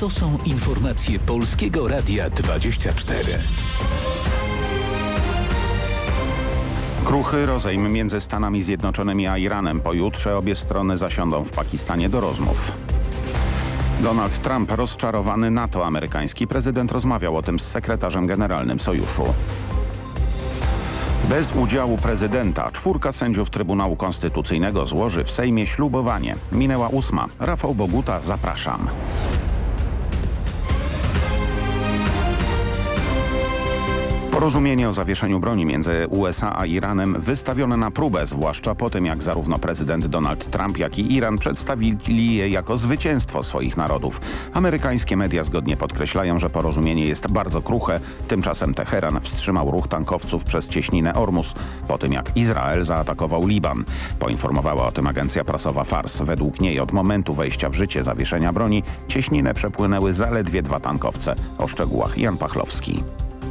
To są informacje Polskiego Radia 24. Kruchy rozejm między Stanami Zjednoczonymi a Iranem. Pojutrze obie strony zasiądą w Pakistanie do rozmów. Donald Trump rozczarowany NATO. Amerykański prezydent rozmawiał o tym z sekretarzem generalnym sojuszu. Bez udziału prezydenta czwórka sędziów Trybunału Konstytucyjnego złoży w Sejmie ślubowanie. Minęła ósma. Rafał Boguta, zapraszam. Porozumienie o zawieszeniu broni między USA a Iranem wystawione na próbę, zwłaszcza po tym jak zarówno prezydent Donald Trump, jak i Iran przedstawili je jako zwycięstwo swoich narodów. Amerykańskie media zgodnie podkreślają, że porozumienie jest bardzo kruche. Tymczasem Teheran wstrzymał ruch tankowców przez cieśninę Ormus po tym jak Izrael zaatakował Liban. Poinformowała o tym agencja prasowa Fars. Według niej od momentu wejścia w życie zawieszenia broni cieśninę przepłynęły zaledwie dwa tankowce. O szczegółach Jan Pachlowski.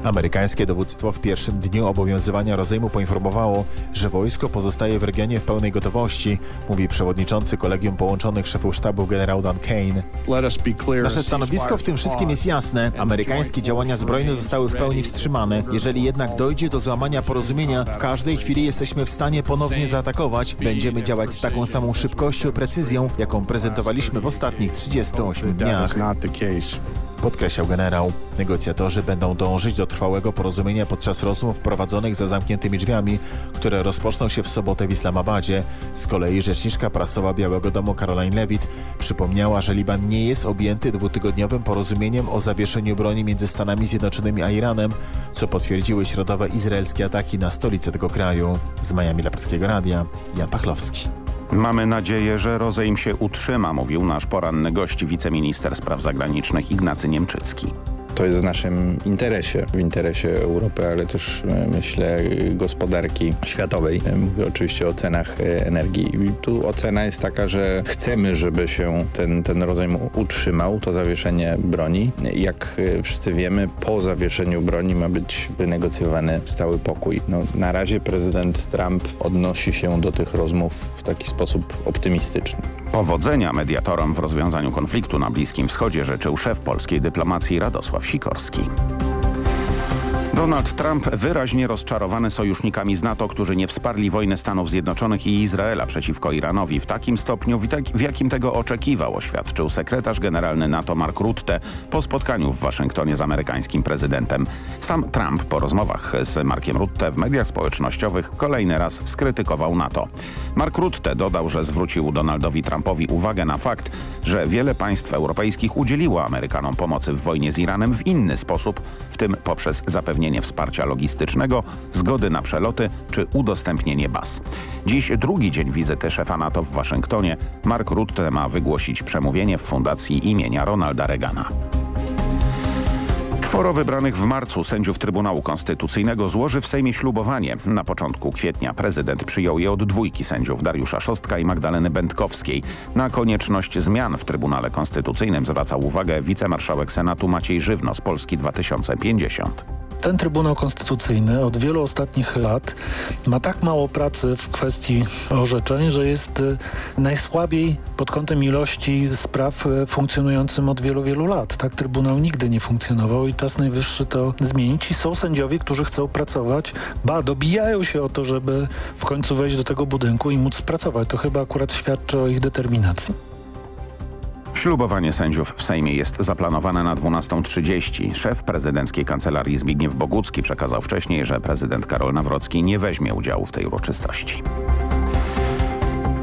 Amerykańskie dowództwo w pierwszym dniu obowiązywania rozejmu poinformowało, że wojsko pozostaje w regionie w pełnej gotowości, mówi przewodniczący Kolegium Połączonych Szefów Sztabu generał Dan Kane. Nasze stanowisko w tym wszystkim jest jasne. Amerykańskie działania zbrojne zostały w pełni wstrzymane. Jeżeli jednak dojdzie do złamania porozumienia, w każdej chwili jesteśmy w stanie ponownie zaatakować. Będziemy działać z taką samą szybkością i precyzją, jaką prezentowaliśmy w ostatnich 38 dniach podkreślał generał. Negocjatorzy będą dążyć do trwałego porozumienia podczas rozmów prowadzonych za zamkniętymi drzwiami, które rozpoczną się w sobotę w Islamabadzie. Z kolei rzeczniczka prasowa Białego Domu Caroline Levitt przypomniała, że Liban nie jest objęty dwutygodniowym porozumieniem o zawieszeniu broni między Stanami Zjednoczonymi a Iranem, co potwierdziły środowe izraelskie ataki na stolicę tego kraju. Z Miami dla Polskiego Radia, Jan Pachlowski. Mamy nadzieję, że rozejm się utrzyma, mówił nasz poranny gość, wiceminister spraw zagranicznych Ignacy Niemczycki. To jest w naszym interesie, w interesie Europy, ale też e, myślę gospodarki światowej. E, mówię oczywiście o cenach e, energii. I tu ocena jest taka, że chcemy, żeby się ten, ten rozejm utrzymał, to zawieszenie broni. Jak wszyscy wiemy, po zawieszeniu broni ma być wynegocjowany stały pokój. No, na razie prezydent Trump odnosi się do tych rozmów w taki sposób optymistyczny. Powodzenia mediatorom w rozwiązaniu konfliktu na Bliskim Wschodzie życzył szef polskiej dyplomacji Radosław Sikorski. Donald Trump wyraźnie rozczarowany sojusznikami z NATO, którzy nie wsparli wojny Stanów Zjednoczonych i Izraela przeciwko Iranowi w takim stopniu, w jakim tego oczekiwał, oświadczył sekretarz generalny NATO Mark Rutte po spotkaniu w Waszyngtonie z amerykańskim prezydentem. Sam Trump po rozmowach z Markiem Rutte w mediach społecznościowych kolejny raz skrytykował NATO. Mark Rutte dodał, że zwrócił Donaldowi Trumpowi uwagę na fakt, że wiele państw europejskich udzieliło Amerykanom pomocy w wojnie z Iranem w inny sposób, w tym poprzez zapewnienie zapewnienie wsparcia logistycznego, zgody na przeloty czy udostępnienie baz. Dziś drugi dzień wizyty szefa NATO w Waszyngtonie. Mark Rutte ma wygłosić przemówienie w fundacji imienia Ronalda Reagana. Czworo wybranych w marcu sędziów Trybunału Konstytucyjnego złoży w Sejmie ślubowanie. Na początku kwietnia prezydent przyjął je od dwójki sędziów Dariusza Szostka i Magdaleny Będkowskiej. Na konieczność zmian w Trybunale Konstytucyjnym zwracał uwagę wicemarszałek Senatu Maciej Żywno z Polski 2050 ten Trybunał Konstytucyjny od wielu ostatnich lat ma tak mało pracy w kwestii orzeczeń, że jest y, najsłabiej pod kątem ilości spraw y, funkcjonującym od wielu, wielu lat. Tak Trybunał nigdy nie funkcjonował i czas najwyższy to zmienić. I są sędziowie, którzy chcą pracować, ba, dobijają się o to, żeby w końcu wejść do tego budynku i móc pracować. To chyba akurat świadczy o ich determinacji. Ślubowanie sędziów w Sejmie jest zaplanowane na 12.30. Szef prezydenckiej kancelarii Zbigniew Bogucki przekazał wcześniej, że prezydent Karol Nawrocki nie weźmie udziału w tej uroczystości.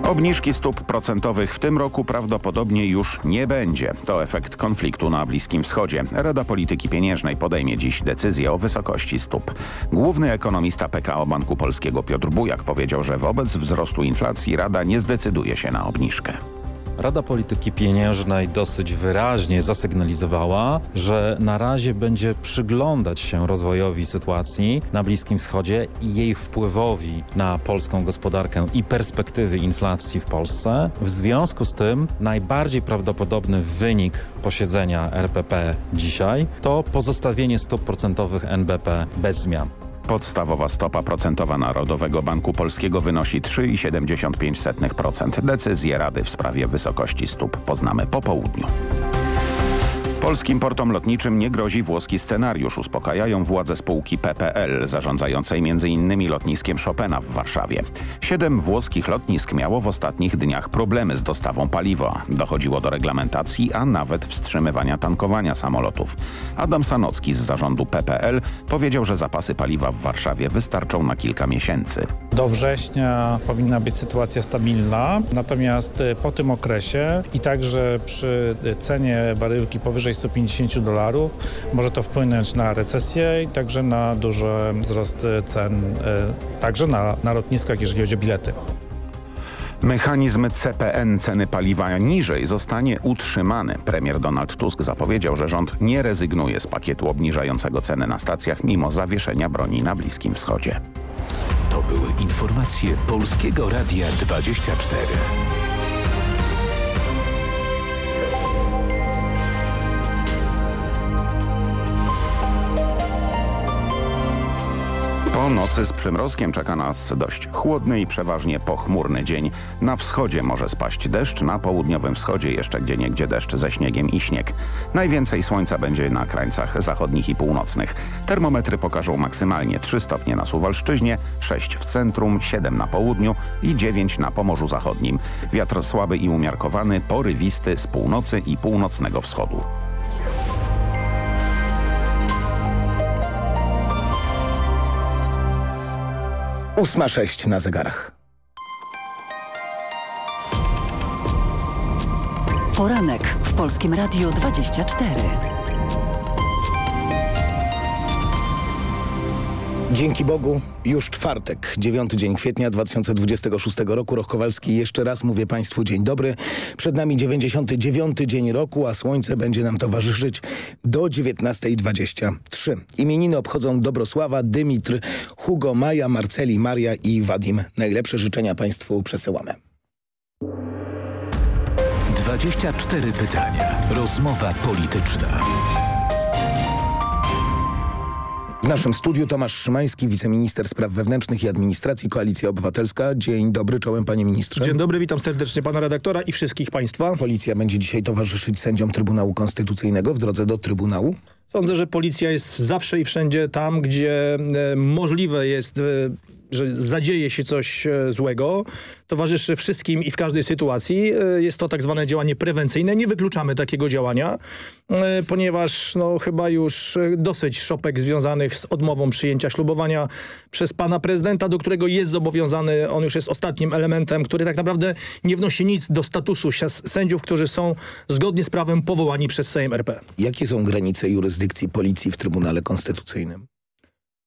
Obniżki stóp procentowych w tym roku prawdopodobnie już nie będzie. To efekt konfliktu na Bliskim Wschodzie. Rada Polityki Pieniężnej podejmie dziś decyzję o wysokości stóp. Główny ekonomista PKO Banku Polskiego Piotr Bujak powiedział, że wobec wzrostu inflacji Rada nie zdecyduje się na obniżkę. Rada Polityki Pieniężnej dosyć wyraźnie zasygnalizowała, że na razie będzie przyglądać się rozwojowi sytuacji na Bliskim Wschodzie i jej wpływowi na polską gospodarkę i perspektywy inflacji w Polsce. W związku z tym najbardziej prawdopodobny wynik posiedzenia RPP dzisiaj to pozostawienie stóp procentowych NBP bez zmian. Podstawowa stopa procentowa Narodowego Banku Polskiego wynosi 3,75%. Decyzję Rady w sprawie wysokości stóp poznamy po południu. Polskim portom lotniczym nie grozi włoski scenariusz, uspokajają władze spółki PPL, zarządzającej m.in. lotniskiem Chopina w Warszawie. Siedem włoskich lotnisk miało w ostatnich dniach problemy z dostawą paliwa. Dochodziło do reglamentacji, a nawet wstrzymywania tankowania samolotów. Adam Sanocki z zarządu PPL powiedział, że zapasy paliwa w Warszawie wystarczą na kilka miesięcy. Do września powinna być sytuacja stabilna, natomiast e, po tym okresie i także przy cenie baryłki powyżej 150 dolarów może to wpłynąć na recesję i także na duży wzrost cen, e, także na, na lotniskach, jeżeli chodzi o bilety. Mechanizm CPN ceny paliwa niżej zostanie utrzymany. Premier Donald Tusk zapowiedział, że rząd nie rezygnuje z pakietu obniżającego ceny na stacjach mimo zawieszenia broni na Bliskim Wschodzie. To były informacje Polskiego Radia 24. Nocy z przymrozkiem czeka nas dość chłodny i przeważnie pochmurny dzień. Na wschodzie może spaść deszcz, na południowym wschodzie jeszcze gdzieniegdzie deszcz ze śniegiem i śnieg. Najwięcej słońca będzie na krańcach zachodnich i północnych. Termometry pokażą maksymalnie 3 stopnie na Suwalszczyźnie, 6 w centrum, 7 na południu i 9 na Pomorzu Zachodnim. Wiatr słaby i umiarkowany, porywisty z północy i północnego wschodu. Ósma sześć na zegarach. Poranek w Polskim Radiu 24. Dzięki Bogu już czwartek, dziewiąty dzień kwietnia 2026 roku. Roch Kowalski, jeszcze raz mówię Państwu dzień dobry. Przed nami 99 dzień roku, a słońce będzie nam towarzyszyć do 19.23. Imieniny obchodzą Dobrosława, Dymitr, Hugo, Maja, Marceli, Maria i Wadim. Najlepsze życzenia Państwu przesyłamy. 24 pytania. Rozmowa polityczna. W naszym studiu Tomasz Szymański, wiceminister spraw wewnętrznych i administracji, Koalicja Obywatelska. Dzień dobry, czołem panie ministrze. Dzień dobry, witam serdecznie pana redaktora i wszystkich państwa. Policja będzie dzisiaj towarzyszyć sędziom Trybunału Konstytucyjnego w drodze do Trybunału. Sądzę, że policja jest zawsze i wszędzie tam, gdzie e, możliwe jest e, że zadzieje się coś e, złego, towarzyszy wszystkim i w każdej sytuacji. E, jest to tak zwane działanie prewencyjne. Nie wykluczamy takiego działania, e, ponieważ no, chyba już dosyć szopek związanych z odmową przyjęcia ślubowania przez pana prezydenta, do którego jest zobowiązany. On już jest ostatnim elementem, który tak naprawdę nie wnosi nic do statusu sędziów, którzy są zgodnie z prawem powołani przez Sejm RP. Jakie są granice jurysdykcji policji w Trybunale Konstytucyjnym?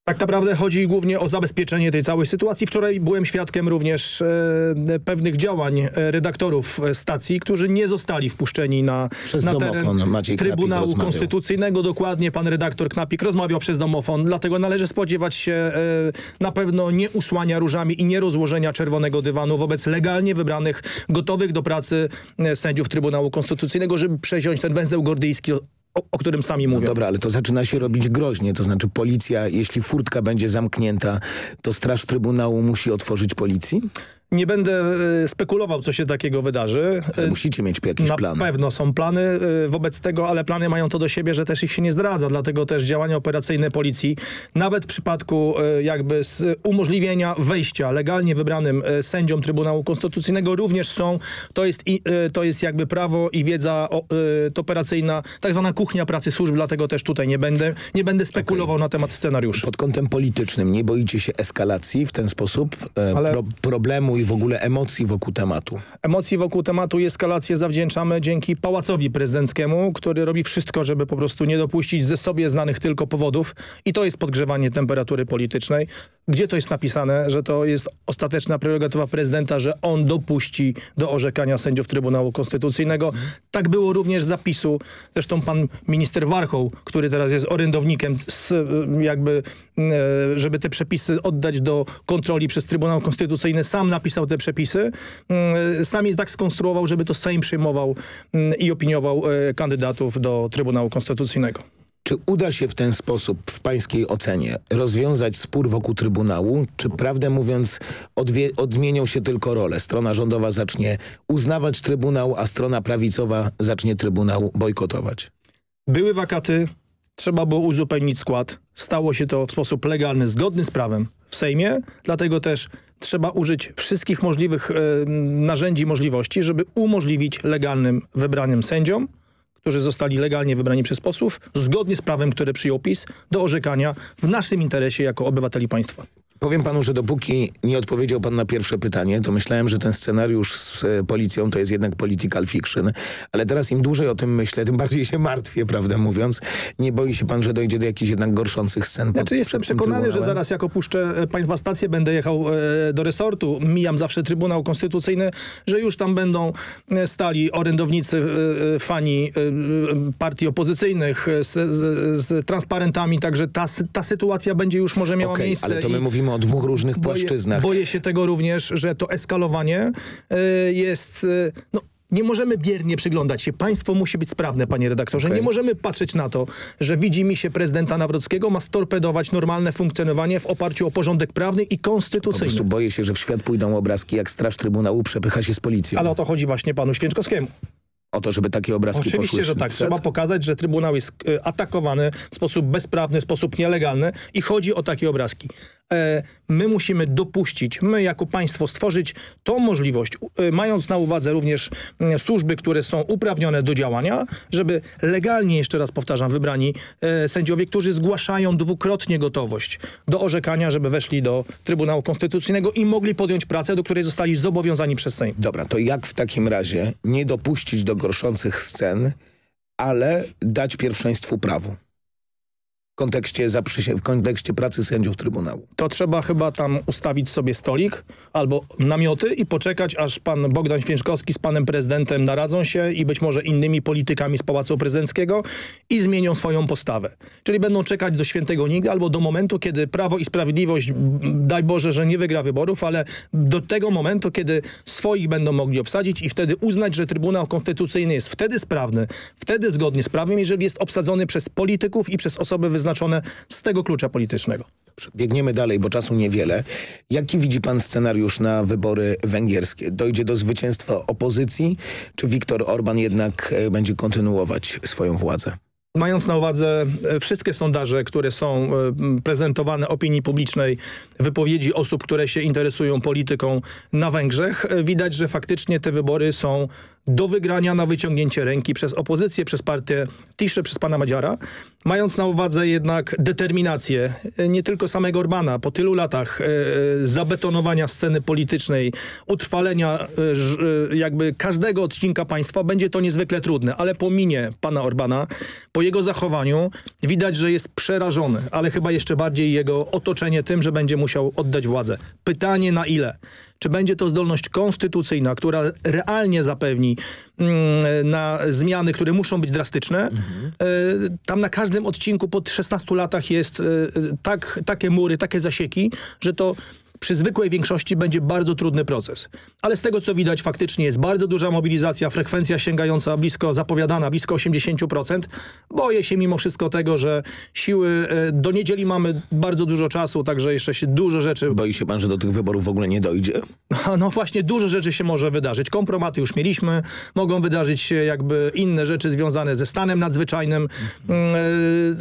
Tak naprawdę chodzi głównie o zabezpieczenie tej całej sytuacji. Wczoraj byłem świadkiem również e, pewnych działań e, redaktorów e, stacji, którzy nie zostali wpuszczeni na, przez na teren Maciej Trybunału Konstytucyjnego. Dokładnie pan redaktor Knapik rozmawiał przez domofon, dlatego należy spodziewać się e, na pewno nie usłania różami i nie rozłożenia czerwonego dywanu wobec legalnie wybranych, gotowych do pracy e, sędziów Trybunału Konstytucyjnego, żeby przesiąść ten węzeł gordyjski o, o, którym sami mówią. No dobra, ale to zaczyna się robić groźnie, to znaczy policja, jeśli furtka będzie zamknięta, to Straż Trybunału musi otworzyć policji? Nie będę e, spekulował, co się takiego wydarzy. Ale musicie mieć jakiś Na plan. Na pewno są plany e, wobec tego, ale plany mają to do siebie, że też ich się nie zdradza. Dlatego też działania operacyjne policji, nawet w przypadku e, jakby umożliwienia wejścia legalnie wybranym sędziom Trybunału Konstytucyjnego również są. To jest, to jest jakby prawo i wiedza operacyjna, tak zwana kuchnia pracy służb, dlatego też tutaj nie będę, nie będę spekulował okay. na temat scenariuszy. Pod kątem politycznym nie boicie się eskalacji w ten sposób? Ale... Pro problemu i w ogóle emocji wokół tematu? Emocji wokół tematu i eskalację zawdzięczamy dzięki Pałacowi Prezydenckiemu, który robi wszystko, żeby po prostu nie dopuścić ze sobie znanych tylko powodów i to jest podgrzewanie temperatury politycznej. Gdzie to jest napisane, że to jest ostateczna prerogatywa prezydenta, że on dopuści do orzekania sędziów Trybunału Konstytucyjnego. Tak było również zapisu. Zresztą pan minister Warchoł, który teraz jest orędownikiem jakby, e, żeby te przepisy oddać do kontroli przez Trybunał Konstytucyjny, sam napisał te przepisy. Mm, sam je tak skonstruował, żeby to Sejm przyjmował mm, i opiniował e, kandydatów do Trybunału Konstytucyjnego. Czy uda się w ten sposób, w pańskiej ocenie, rozwiązać spór wokół Trybunału? Czy prawdę mówiąc odmienią się tylko role? Strona rządowa zacznie uznawać Trybunał, a strona prawicowa zacznie Trybunał bojkotować? Były wakaty, trzeba było uzupełnić skład. Stało się to w sposób legalny, zgodny z prawem w Sejmie, dlatego też trzeba użyć wszystkich możliwych e, narzędzi, możliwości, żeby umożliwić legalnym wybranym sędziom, którzy zostali legalnie wybrani przez posłów, zgodnie z prawem, które przyjął PiS, do orzekania w naszym interesie jako obywateli państwa. Powiem panu, że dopóki nie odpowiedział pan na pierwsze pytanie, to myślałem, że ten scenariusz z e, policją to jest jednak political fiction. Ale teraz im dłużej o tym myślę, tym bardziej się martwię, prawdę mówiąc. Nie boi się pan, że dojdzie do jakichś jednak gorszących scen? Znaczy jestem przekonany, że zaraz jak opuszczę e, państwa stację, będę jechał e, do resortu, mijam zawsze Trybunał Konstytucyjny, że już tam będą stali orędownicy, fani partii opozycyjnych z, z, z transparentami, także ta, ta sytuacja będzie już może miała okay, miejsce. ale to my mówimy o dwóch różnych boję, płaszczyznach. Boję się tego również, że to eskalowanie y, jest... Y, no, nie możemy biernie przyglądać się. Państwo musi być sprawne, panie redaktorze. Okay. Nie możemy patrzeć na to, że widzi mi się prezydenta Nawrockiego ma storpedować normalne funkcjonowanie w oparciu o porządek prawny i konstytucyjny. Po prostu boję się, że w świat pójdą obrazki, jak Straż Trybunału przepycha się z policją. Ale o to chodzi właśnie panu Święczkowskiemu o to, żeby takie obrazki Oczywiście, że tak. Trzeba pokazać, że Trybunał jest e, atakowany w sposób bezprawny, w sposób nielegalny i chodzi o takie obrazki. E, my musimy dopuścić, my jako państwo stworzyć tą możliwość, e, mając na uwadze również służby, które są uprawnione do działania, żeby legalnie, jeszcze raz powtarzam, wybrani sędziowie, którzy zgłaszają dwukrotnie gotowość do orzekania, żeby weszli do Trybunału Konstytucyjnego i mogli podjąć pracę, do której zostali zobowiązani przez Sejm. Dobra, to jak w takim razie nie dopuścić do gorszących scen, ale dać pierwszeństwu prawu w kontekście, w kontekście pracy sędziów Trybunału. To trzeba chyba tam ustawić sobie stolik albo namioty i poczekać, aż pan Bogdan Święczkowski z panem prezydentem naradzą się i być może innymi politykami z Pałacu Prezydenckiego i zmienią swoją postawę. Czyli będą czekać do świętego nigdy albo do momentu, kiedy Prawo i Sprawiedliwość, daj Boże, że nie wygra wyborów, ale do tego momentu, kiedy swoich będą mogli obsadzić i wtedy uznać, że Trybunał Konstytucyjny jest wtedy sprawny, wtedy zgodnie z prawem, jeżeli jest obsadzony przez polityków i przez osoby wyznaczone wyznaczone z tego klucza politycznego. Biegniemy dalej, bo czasu niewiele. Jaki widzi pan scenariusz na wybory węgierskie? Dojdzie do zwycięstwa opozycji, czy Viktor Orban jednak e, będzie kontynuować swoją władzę? Mając na uwadze e, wszystkie sondaże, które są e, prezentowane opinii publicznej, wypowiedzi osób, które się interesują polityką na Węgrzech, widać, że faktycznie te wybory są do wygrania na wyciągnięcie ręki przez opozycję, przez partię Tisze, przez pana Madziara, mając na uwadze jednak determinację e, nie tylko samego Orbana, po tylu latach e, e zabetonowania sceny politycznej, utrwalenia jakby każdego odcinka państwa, będzie to niezwykle trudne, ale po minie pana Orbana, po jego zachowaniu widać, że jest przerażony, ale chyba jeszcze bardziej jego otoczenie tym, że będzie musiał oddać władzę. Pytanie na ile? Czy będzie to zdolność konstytucyjna, która realnie zapewni mm, na zmiany, które muszą być drastyczne. Mhm. Tam na każdym odcinku po 16 latach jest e, tak, takie mury, takie zasieki, że to przy zwykłej większości będzie bardzo trudny proces. Ale z tego co widać faktycznie jest bardzo duża mobilizacja, frekwencja sięgająca blisko, zapowiadana blisko 80%. Boję się mimo wszystko tego, że siły, e, do niedzieli mamy bardzo dużo czasu, także jeszcze się dużo rzeczy... Boi się pan, że do tych wyborów w ogóle nie dojdzie? No właśnie, dużo rzeczy się może wydarzyć. Kompromaty już mieliśmy, mogą wydarzyć się jakby inne rzeczy związane ze stanem nadzwyczajnym. Mm,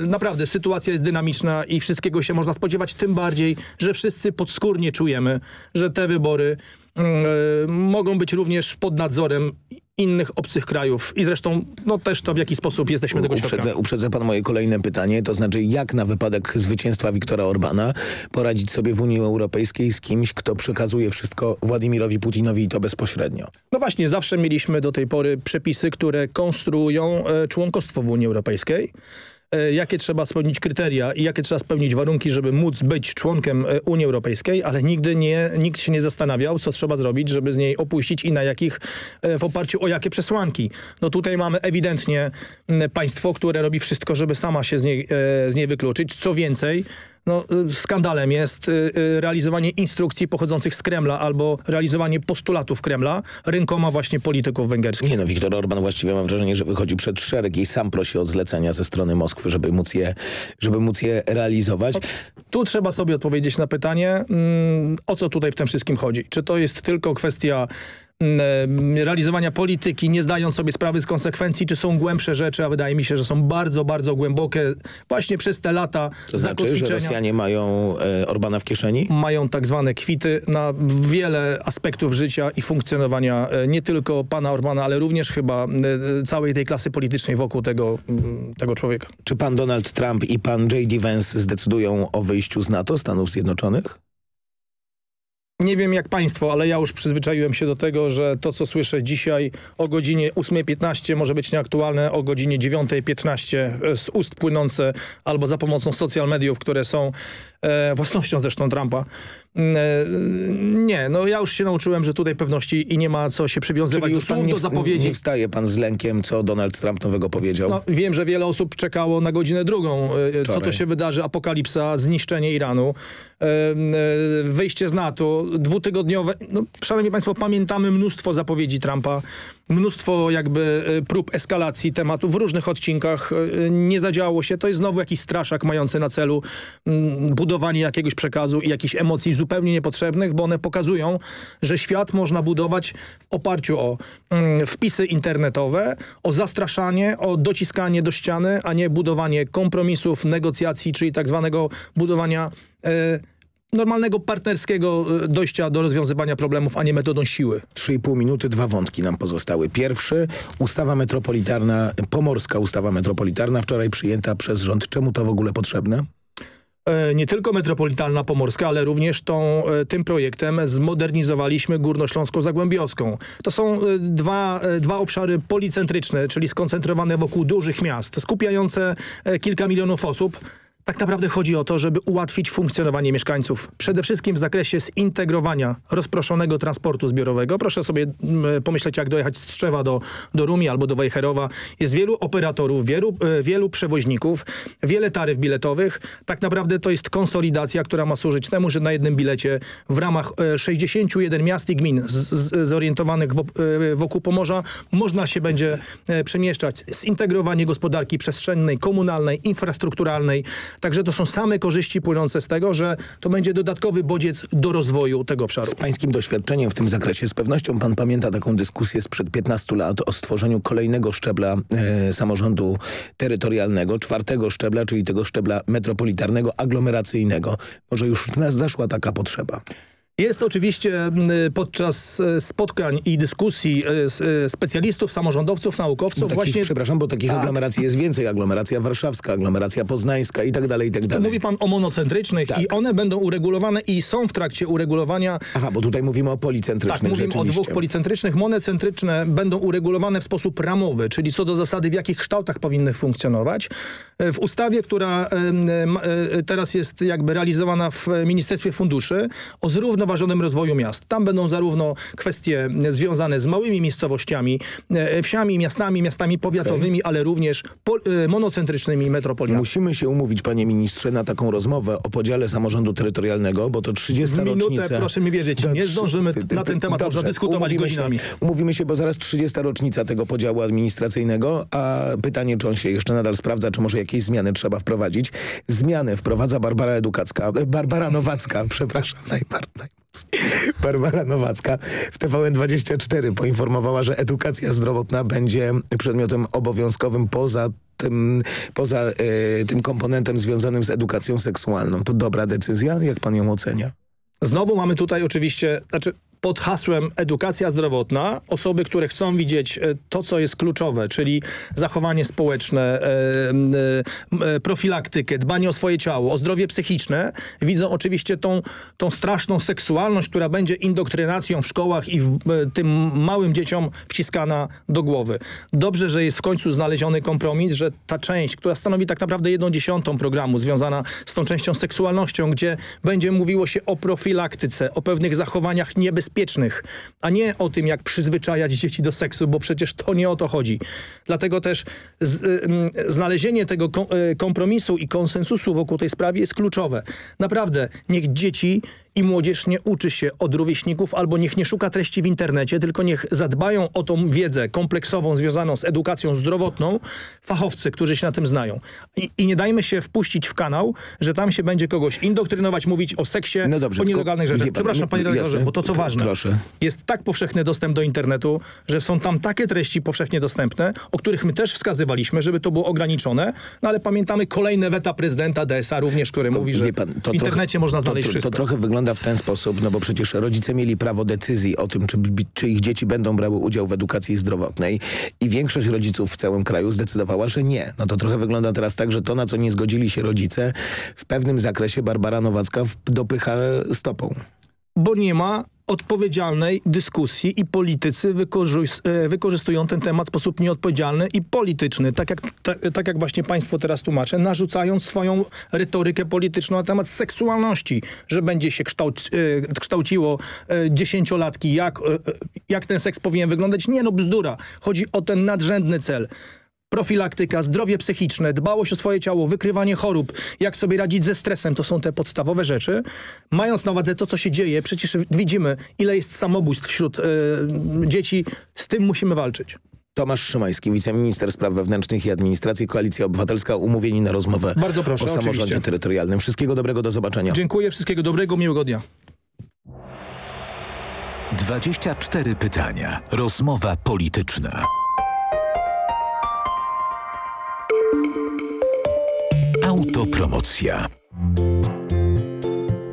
e, naprawdę, sytuacja jest dynamiczna i wszystkiego się można spodziewać, tym bardziej, że wszyscy podskórnie czujemy, że te wybory mm, e, mogą być również pod nadzorem innych obcych krajów i zresztą no też to w jaki sposób jesteśmy tego uprzedzę, świadkami. Uprzedzę pan moje kolejne pytanie, to znaczy jak na wypadek zwycięstwa Viktora Orbana poradzić sobie w Unii Europejskiej z kimś, kto przekazuje wszystko Władimirowi Putinowi i to bezpośrednio? No właśnie, zawsze mieliśmy do tej pory przepisy, które konstruują e, członkostwo w Unii Europejskiej. E, jakie trzeba spełnić kryteria i jakie trzeba spełnić warunki, żeby móc być członkiem e, Unii Europejskiej, ale nigdy nie, nikt się nie zastanawiał, co trzeba zrobić, żeby z niej opuścić i na jakich, e, w oparciu o jakie przesłanki. No tutaj mamy ewidentnie państwo, które robi wszystko, żeby sama się z niej, z niej wykluczyć. Co więcej, no, y, skandalem jest y, y, realizowanie instrukcji pochodzących z Kremla albo realizowanie postulatów Kremla rękoma właśnie polityków węgierskich. Nie no, Viktor Orban właściwie mam wrażenie, że wychodzi przed szereg i sam prosi o zlecenia ze strony Moskwy, żeby móc je, żeby móc je realizować. Tu trzeba sobie odpowiedzieć na pytanie, mm, o co tutaj w tym wszystkim chodzi. Czy to jest tylko kwestia realizowania polityki, nie zdając sobie sprawy z konsekwencji, czy są głębsze rzeczy, a wydaje mi się, że są bardzo, bardzo głębokie. Właśnie przez te lata To znaczy, że Rosjanie mają e, Orbana w kieszeni? Mają tak zwane kwity na wiele aspektów życia i funkcjonowania e, nie tylko pana Orbana, ale również chyba e, całej tej klasy politycznej wokół tego, tego człowieka. Czy pan Donald Trump i pan J.D. Vance zdecydują o wyjściu z NATO, Stanów Zjednoczonych? Nie wiem jak państwo, ale ja już przyzwyczaiłem się do tego, że to co słyszę dzisiaj o godzinie 8.15 może być nieaktualne o godzinie 9.15 z ust płynące albo za pomocą social mediów, które są własnością zresztą Trumpa. Mm, e, nie, no ja już się nauczyłem, że tutaj pewności i nie ma co się przywiązywać Czyli do już słów, nie, do zapowiedzi. nie wstaje pan z lękiem, co Donald Trump nowego powiedział? No, wiem, że wiele osób czekało na godzinę drugą. E, Co to się wydarzy? Apokalipsa, zniszczenie Iranu, e, e, wyjście z NATO, dwutygodniowe. No, szanowni państwo, pamiętamy mnóstwo zapowiedzi Trumpa, mnóstwo jakby e, prób eskalacji tematu w różnych odcinkach. E, Nie zadziałało się. To jest znowu jakiś straszak mający na celu mm, budowanie jakiegoś przekazu i jakichś emocji zupełnie niepotrzebnych, bo one pokazują, że świat można budować w oparciu o mm, wpisy internetowe, o zastraszanie, o dociskanie do ściany, a nie budowanie kompromisów, negocjacji, czyli tak zwanego budowania e, normalnego partnerskiego e, dojścia do rozwiązywania problemów, a nie metodą siły. 3,5 minuty, dwa wątki nam pozostały. Pierwszy, ustawa metropolitarna, pomorska ustawa metropolitarna, wczoraj przyjęta przez rząd. Czemu to w ogóle potrzebne? E, nie tylko metropolitalna pomorska, ale również tą, e, tym projektem zmodernizowaliśmy Górnośląsko-Zagłębiowską. To są dwa, dwa obszary policentryczne, czyli skoncentrowane wokół dużych miast, skupiające kilka milionów osób. Tak naprawdę chodzi o to, żeby ułatwić funkcjonowanie mieszkańców. Przede wszystkim w zakresie zintegrowania rozproszonego transportu zbiorowego. Proszę sobie mm, pomyśleć, jak dojechać z Strzewa do, do Rumi albo do Wejherowa. Jest wielu operatorów, wielu, e, wielu przewoźników, wiele taryf biletowych. Tak naprawdę to jest konsolidacja, która ma służyć temu, że na jednym bilecie w ramach e, 61 miast i gmin z, z, zorientowanych wo, e, wokół Pomorza można się będzie e, przemieszczać. Zintegrowanie gospodarki przestrzennej, komunalnej, infrastrukturalnej, Także to są same korzyści płynące z tego, że to będzie dodatkowy bodziec do rozwoju tego obszaru. Z pańskim doświadczeniem w tym zakresie, z pewnością pan pamięta taką dyskusję sprzed 15 lat o stworzeniu kolejnego szczebla e, samorządu terytorialnego, czwartego szczebla, czyli tego szczebla metropolitarnego, aglomeracyjnego. Może już w nas zaszła taka potrzeba. Jest oczywiście podczas e, spotkań i dyskusji e, specjalistów, samorządowców, naukowców takich, właśnie... Przepraszam, bo takich tak. aglomeracji jest więcej. Aglomeracja warszawska, aglomeracja poznańska i tak dalej, i tak dalej. Mówi pan o monocentrycznych tak. i one będą uregulowane i są w trakcie uregulowania. Aha, bo tutaj mówimy o policentrycznych Tak, mówimy o dwóch policentrycznych. Monocentryczne będą uregulowane w sposób ramowy, czyli co do zasady w jakich kształtach powinny funkcjonować. W ustawie, która teraz jest jakby realizowana w Ministerstwie Funduszy o zrównoważonym rozwoju miast. Tam będą zarówno kwestie związane z małymi miejscowościami, wsiami, miastami, miastami powiatowymi, okay. ale również monocentrycznymi metropoliami. Musimy się umówić, panie ministrze, na taką rozmowę o podziale samorządu terytorialnego, bo to 30 w minutę, rocznica... proszę mi wierzyć, nie zdążymy na ten temat, Dobrze, dyskutować godzinami. Się, umówimy się, bo zaraz 30 rocznica tego podziału administracyjnego, a pytanie, czy on się jeszcze nadal sprawdza, czy może jakieś zmiany trzeba wprowadzić. Zmiany wprowadza Barbara Edukacka, Barbara Nowacka, przepraszam, najbardziej. Barbara Nowacka w TVN24 poinformowała, że edukacja zdrowotna będzie przedmiotem obowiązkowym poza tym, poza y, tym komponentem związanym z edukacją seksualną. To dobra decyzja? Jak pan ją ocenia? Znowu mamy tutaj oczywiście, znaczy pod hasłem edukacja zdrowotna osoby, które chcą widzieć to, co jest kluczowe, czyli zachowanie społeczne, profilaktykę, dbanie o swoje ciało, o zdrowie psychiczne, widzą oczywiście tą, tą straszną seksualność, która będzie indoktrynacją w szkołach i w, tym małym dzieciom wciskana do głowy. Dobrze, że jest w końcu znaleziony kompromis, że ta część, która stanowi tak naprawdę jedną dziesiątą programu związana z tą częścią seksualnością, gdzie będzie mówiło się o profilaktyce, o pewnych zachowaniach niebezpiecznych, bezpiecznych, a nie o tym, jak przyzwyczajać dzieci do seksu, bo przecież to nie o to chodzi. Dlatego też z, y, znalezienie tego kompromisu i konsensusu wokół tej sprawy jest kluczowe. Naprawdę, niech dzieci i młodzież nie uczy się od rówieśników albo niech nie szuka treści w internecie, tylko niech zadbają o tą wiedzę kompleksową związaną z edukacją zdrowotną fachowcy, którzy się na tym znają. I, i nie dajmy się wpuścić w kanał, że tam się będzie kogoś indokrynować, mówić o seksie, No dobrze, o nielegalnych rzeczach. pan, Przepraszam panie redaktorze, bo to co ważne. proszę. Jest tak powszechny dostęp do internetu, że są tam takie treści powszechnie dostępne, o których my też wskazywaliśmy, żeby to było ograniczone, no ale pamiętamy kolejne weta prezydenta DSA również, który mówi, że pan, w internecie można znaleźć to, wszystko. To trochę wygląda w ten sposób, no bo przecież rodzice mieli prawo decyzji o tym, czy, czy ich dzieci będą brały udział w edukacji zdrowotnej i większość rodziców w całym kraju zdecydowała, że nie. No to trochę wygląda teraz tak, że to, na co nie zgodzili się rodzice, w pewnym zakresie Barbara Nowacka dopycha stopą. bo nie ma odpowiedzialnej dyskusji i politycy e, wykorzystują ten temat w sposób nieodpowiedzialny i polityczny, tak jak, ta, tak jak właśnie państwo teraz tłumaczę, narzucając swoją retorykę polityczną na temat seksualności, że będzie się kształc, e, kształciło e, dziesięciolatki, jak, jak ten seks powinien wyglądać. Nie no, bzdura. Chodzi o ten nadrzędny cel profilaktyka, zdrowie psychiczne, dbałość o swoje ciało, wykrywanie chorób, jak sobie radzić ze stresem, to są te podstawowe rzeczy. Mając na uwadze to, co się dzieje, przecież widzimy, ile jest samobójstw wśród e, dzieci, z tym musimy walczyć. Tomasz Szymański, wiceminister spraw wewnętrznych i administracji, Koalicja Obywatelska, umówieni na rozmowę Bardzo proszę, o samorządzie oczywiście. terytorialnym. Wszystkiego dobrego, do zobaczenia. Dziękuję, wszystkiego dobrego, miłego dnia. 24 pytania. Rozmowa polityczna. Autopromocja.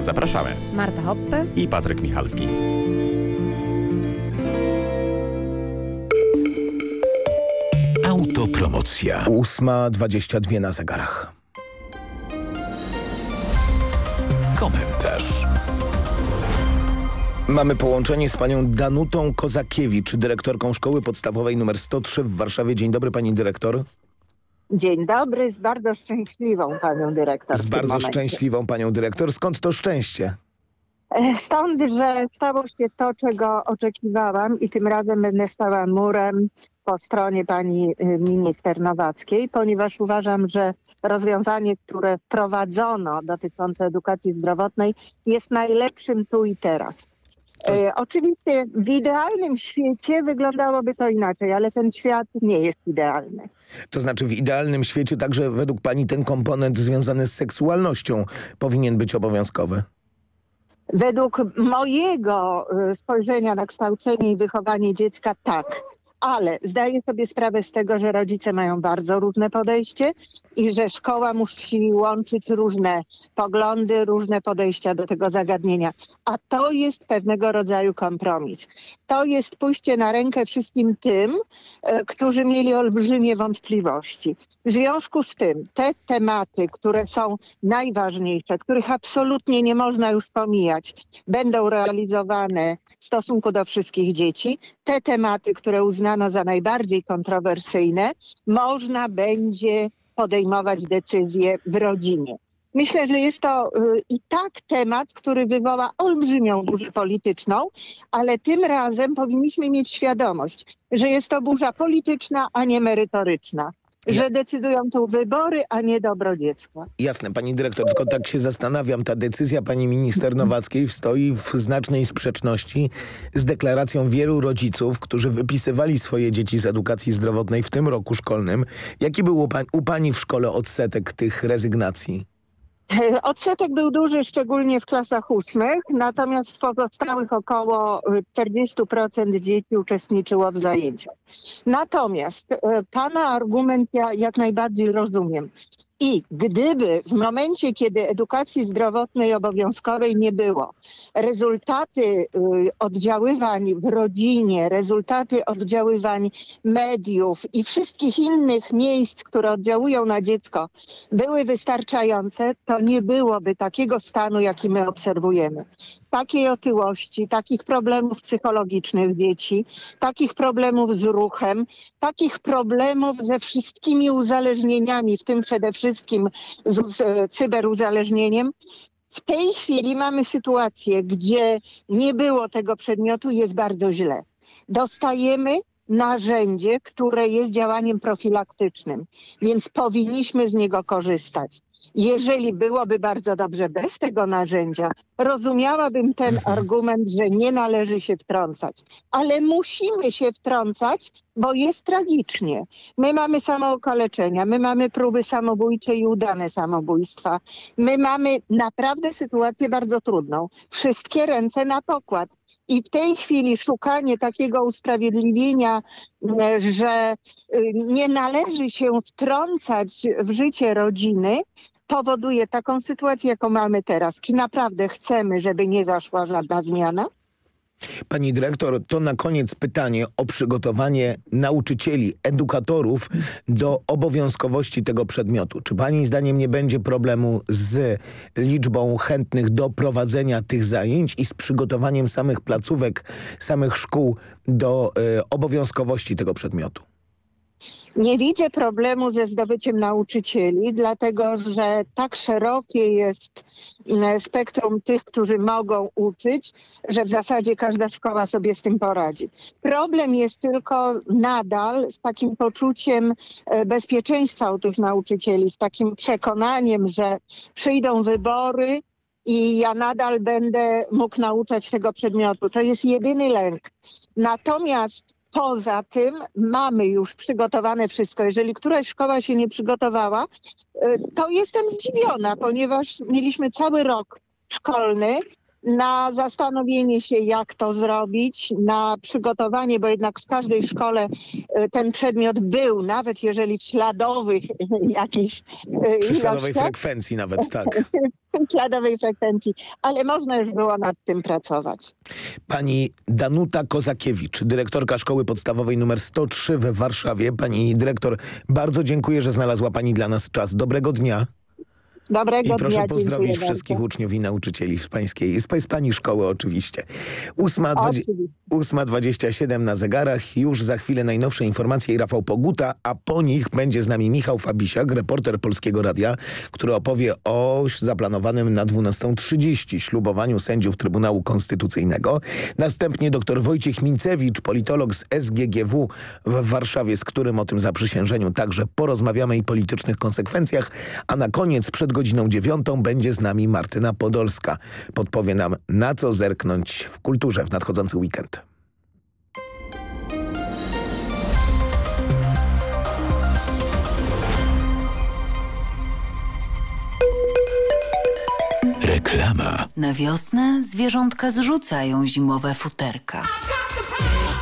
Zapraszamy. Marta Hoppe I Patryk Michalski. Autopromocja. 8.22 na zegarach. Komentarz. Mamy połączenie z panią Danutą Kozakiewicz, dyrektorką szkoły podstawowej nr 103 w Warszawie. Dzień dobry pani dyrektor. Dzień dobry, z bardzo szczęśliwą panią dyrektor. Z bardzo momencie. szczęśliwą panią dyrektor. Skąd to szczęście? E, Stąd, że stało się to, czego oczekiwałam i tym razem będę stała murem po stronie pani y, minister Nowackiej, ponieważ uważam, że rozwiązanie, które wprowadzono dotyczące edukacji zdrowotnej jest najlepszym tu i teraz. E, oczywiście w idealnym świecie wyglądałoby to inaczej, ale ten świat nie jest idealny. To znaczy w idealnym świecie także według pani ten komponent związany z seksualnością powinien być obowiązkowy. Według mojego y, spojrzenia na kształcenie i wychowanie dziecka tak, ale zdaję sobie sprawę z tego, że rodzice mają bardzo różne podejście i że szkoła musi łączyć różne poglądy, różne podejścia do tego zagadnienia. A to jest pewnego rodzaju kompromis. To jest pójście na rękę wszystkim tym, e, którzy mieli olbrzymie wątpliwości. W związku z tym te tematy, które są najważniejsze, których absolutnie nie można już pomijać, będą realizowane w stosunku do wszystkich dzieci. Te tematy, które uznano za najbardziej kontrowersyjne, można będzie podejmować decyzje w rodzinie. Myślę, że jest to y, i tak temat, który wywoła olbrzymią burzę polityczną, ale tym razem powinniśmy mieć świadomość, że jest to burza polityczna, a nie merytoryczna. Że decydują tu wybory, a nie dobro dziecka. Jasne, pani dyrektor, tylko tak się zastanawiam, ta decyzja pani minister Nowackiej stoi w znacznej sprzeczności z deklaracją wielu rodziców, którzy wypisywali swoje dzieci z edukacji zdrowotnej w tym roku szkolnym. Jaki był u, pa u pani w szkole odsetek tych rezygnacji? E, Odsetek był duży, szczególnie w klasach ósmych, natomiast w pozostałych około y, 40% dzieci uczestniczyło w zajęciach. Natomiast e, pana argument ja jak najbardziej rozumiem. I gdyby w momencie, kiedy edukacji zdrowotnej obowiązkowej nie było, rezultaty y, oddziaływań w rodzinie, rezultaty oddziaływań mediów i wszystkich innych miejsc, które oddziałują na dziecko, były wystarczające, to nie byłoby takiego stanu, jaki my obserwujemy. Takiej otyłości, takich problemów psychologicznych dzieci, takich problemów z ruchem, takich problemów ze wszystkimi uzależnieniami, w tym przede wszystkim z, z cyberuzależnieniem. W tej chwili mamy sytuację, gdzie nie było tego przedmiotu, jest bardzo źle. Dostajemy narzędzie, które jest działaniem profilaktycznym, więc powinniśmy z niego korzystać. Jeżeli byłoby bardzo dobrze bez tego narzędzia, rozumiałabym ten mhm. argument, że nie należy się wtrącać. Ale musimy się wtrącać, bo jest tragicznie. My mamy samookaleczenia, my mamy próby samobójcze i udane samobójstwa. My mamy naprawdę sytuację bardzo trudną. Wszystkie ręce na pokład. I w tej chwili szukanie takiego usprawiedliwienia, że y, nie należy się wtrącać w życie rodziny, powoduje taką sytuację, jaką mamy teraz. Czy naprawdę chcemy, żeby nie zaszła żadna zmiana? Pani dyrektor, to na koniec pytanie o przygotowanie nauczycieli, edukatorów do obowiązkowości tego przedmiotu. Czy pani zdaniem nie będzie problemu z liczbą chętnych do prowadzenia tych zajęć i z przygotowaniem samych placówek, samych szkół do y, obowiązkowości tego przedmiotu? Nie widzę problemu ze zdobyciem nauczycieli, dlatego że tak szerokie jest mm, spektrum tych, którzy mogą uczyć, że w zasadzie każda szkoła sobie z tym poradzi. Problem jest tylko nadal z takim poczuciem e, bezpieczeństwa u tych nauczycieli, z takim przekonaniem, że przyjdą wybory i ja nadal będę mógł nauczać tego przedmiotu. To jest jedyny lęk. Natomiast Poza tym mamy już przygotowane wszystko. Jeżeli któraś szkoła się nie przygotowała, y, to jestem zdziwiona, ponieważ mieliśmy cały rok szkolny na zastanowienie się, jak to zrobić, na przygotowanie, bo jednak w każdej szkole y, ten przedmiot był, nawet jeżeli w śladowych jakichś y, Przy śladowej frekwencji nawet, tak. śladowej frekwencji, ale można już było nad tym pracować. Pani Danuta Kozakiewicz, dyrektorka Szkoły Podstawowej nr 103 w Warszawie. Pani dyrektor, bardzo dziękuję, że znalazła Pani dla nas czas. Dobrego dnia. Dobrego I proszę dnia, pozdrowić wszystkich uczniów i nauczycieli z pańskiej, z, z pani szkoły oczywiście. 8.27 na zegarach, już za chwilę najnowsze informacje. I Rafał Poguta, a po nich będzie z nami Michał Fabisiak, reporter Polskiego Radia, który opowie o zaplanowanym na 12.30 ślubowaniu sędziów Trybunału Konstytucyjnego. Następnie dr Wojciech Mincewicz, politolog z SGGW w Warszawie, z którym o tym zaprzysiężeniu także porozmawiamy i politycznych konsekwencjach, a na koniec przed godziną dziewiątą będzie z nami Martyna Podolska. Podpowie nam, na co zerknąć w kulturze w nadchodzący weekend. Reklama. Na wiosnę zwierzątka zrzucają zimowe futerka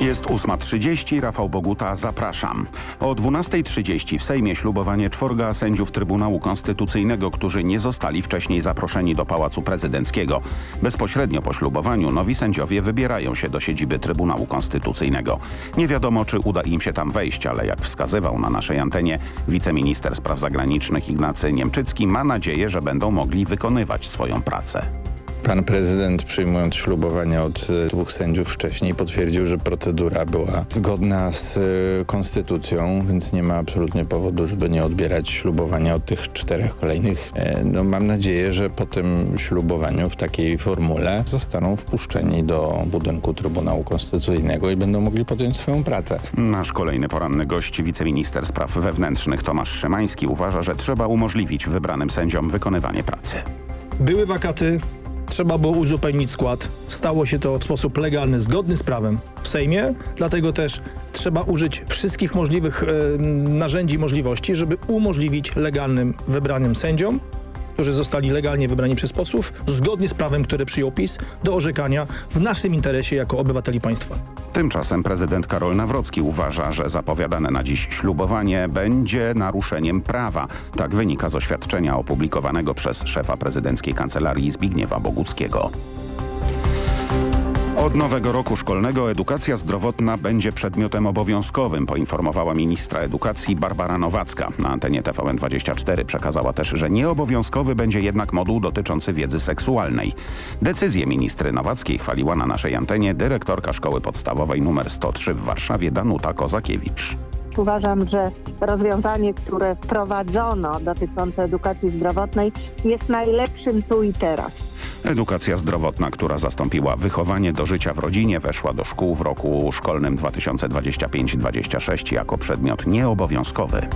Jest 8.30, Rafał Boguta, zapraszam. O 12.30 w Sejmie ślubowanie czworga sędziów Trybunału Konstytucyjnego, którzy nie zostali wcześniej zaproszeni do Pałacu Prezydenckiego. Bezpośrednio po ślubowaniu nowi sędziowie wybierają się do siedziby Trybunału Konstytucyjnego. Nie wiadomo, czy uda im się tam wejść, ale jak wskazywał na naszej antenie wiceminister spraw zagranicznych Ignacy Niemczycki ma nadzieję, że będą mogli wykonywać swoją pracę. Pan prezydent przyjmując ślubowania od e, dwóch sędziów wcześniej potwierdził, że procedura była zgodna z e, konstytucją, więc nie ma absolutnie powodu, żeby nie odbierać ślubowania od tych czterech kolejnych. E, No, mam nadzieję, że po tym ślubowaniu w takiej formule zostaną wpuszczeni do budynku Trybunału Konstytucyjnego i będą mogli podjąć swoją pracę. Nasz kolejny poranny gość, wiceminister spraw wewnętrznych Tomasz Szymański uważa, że trzeba umożliwić wybranym sędziom wykonywanie pracy. Były wakaty, trzeba było uzupełnić skład. Stało się to w sposób legalny, zgodny z prawem w Sejmie, dlatego też trzeba użyć wszystkich możliwych e, narzędzi, możliwości, żeby umożliwić legalnym wybranym sędziom, którzy zostali legalnie wybrani przez posłów, zgodnie z prawem, które przyjął PiS, do orzekania w naszym interesie jako obywateli państwa. Tymczasem prezydent Karol Nawrocki uważa, że zapowiadane na dziś ślubowanie będzie naruszeniem prawa. Tak wynika z oświadczenia opublikowanego przez szefa prezydenckiej kancelarii Zbigniewa Boguckiego. Od nowego roku szkolnego edukacja zdrowotna będzie przedmiotem obowiązkowym, poinformowała ministra edukacji Barbara Nowacka. Na antenie TVN24 przekazała też, że nieobowiązkowy będzie jednak moduł dotyczący wiedzy seksualnej. Decyzję ministry Nowackiej chwaliła na naszej antenie dyrektorka szkoły podstawowej nr 103 w Warszawie Danuta Kozakiewicz. Uważam, że rozwiązanie, które wprowadzono dotyczące edukacji zdrowotnej jest najlepszym tu i teraz. Edukacja zdrowotna, która zastąpiła wychowanie do życia w rodzinie, weszła do szkół w roku szkolnym 2025-26 jako przedmiot nieobowiązkowy.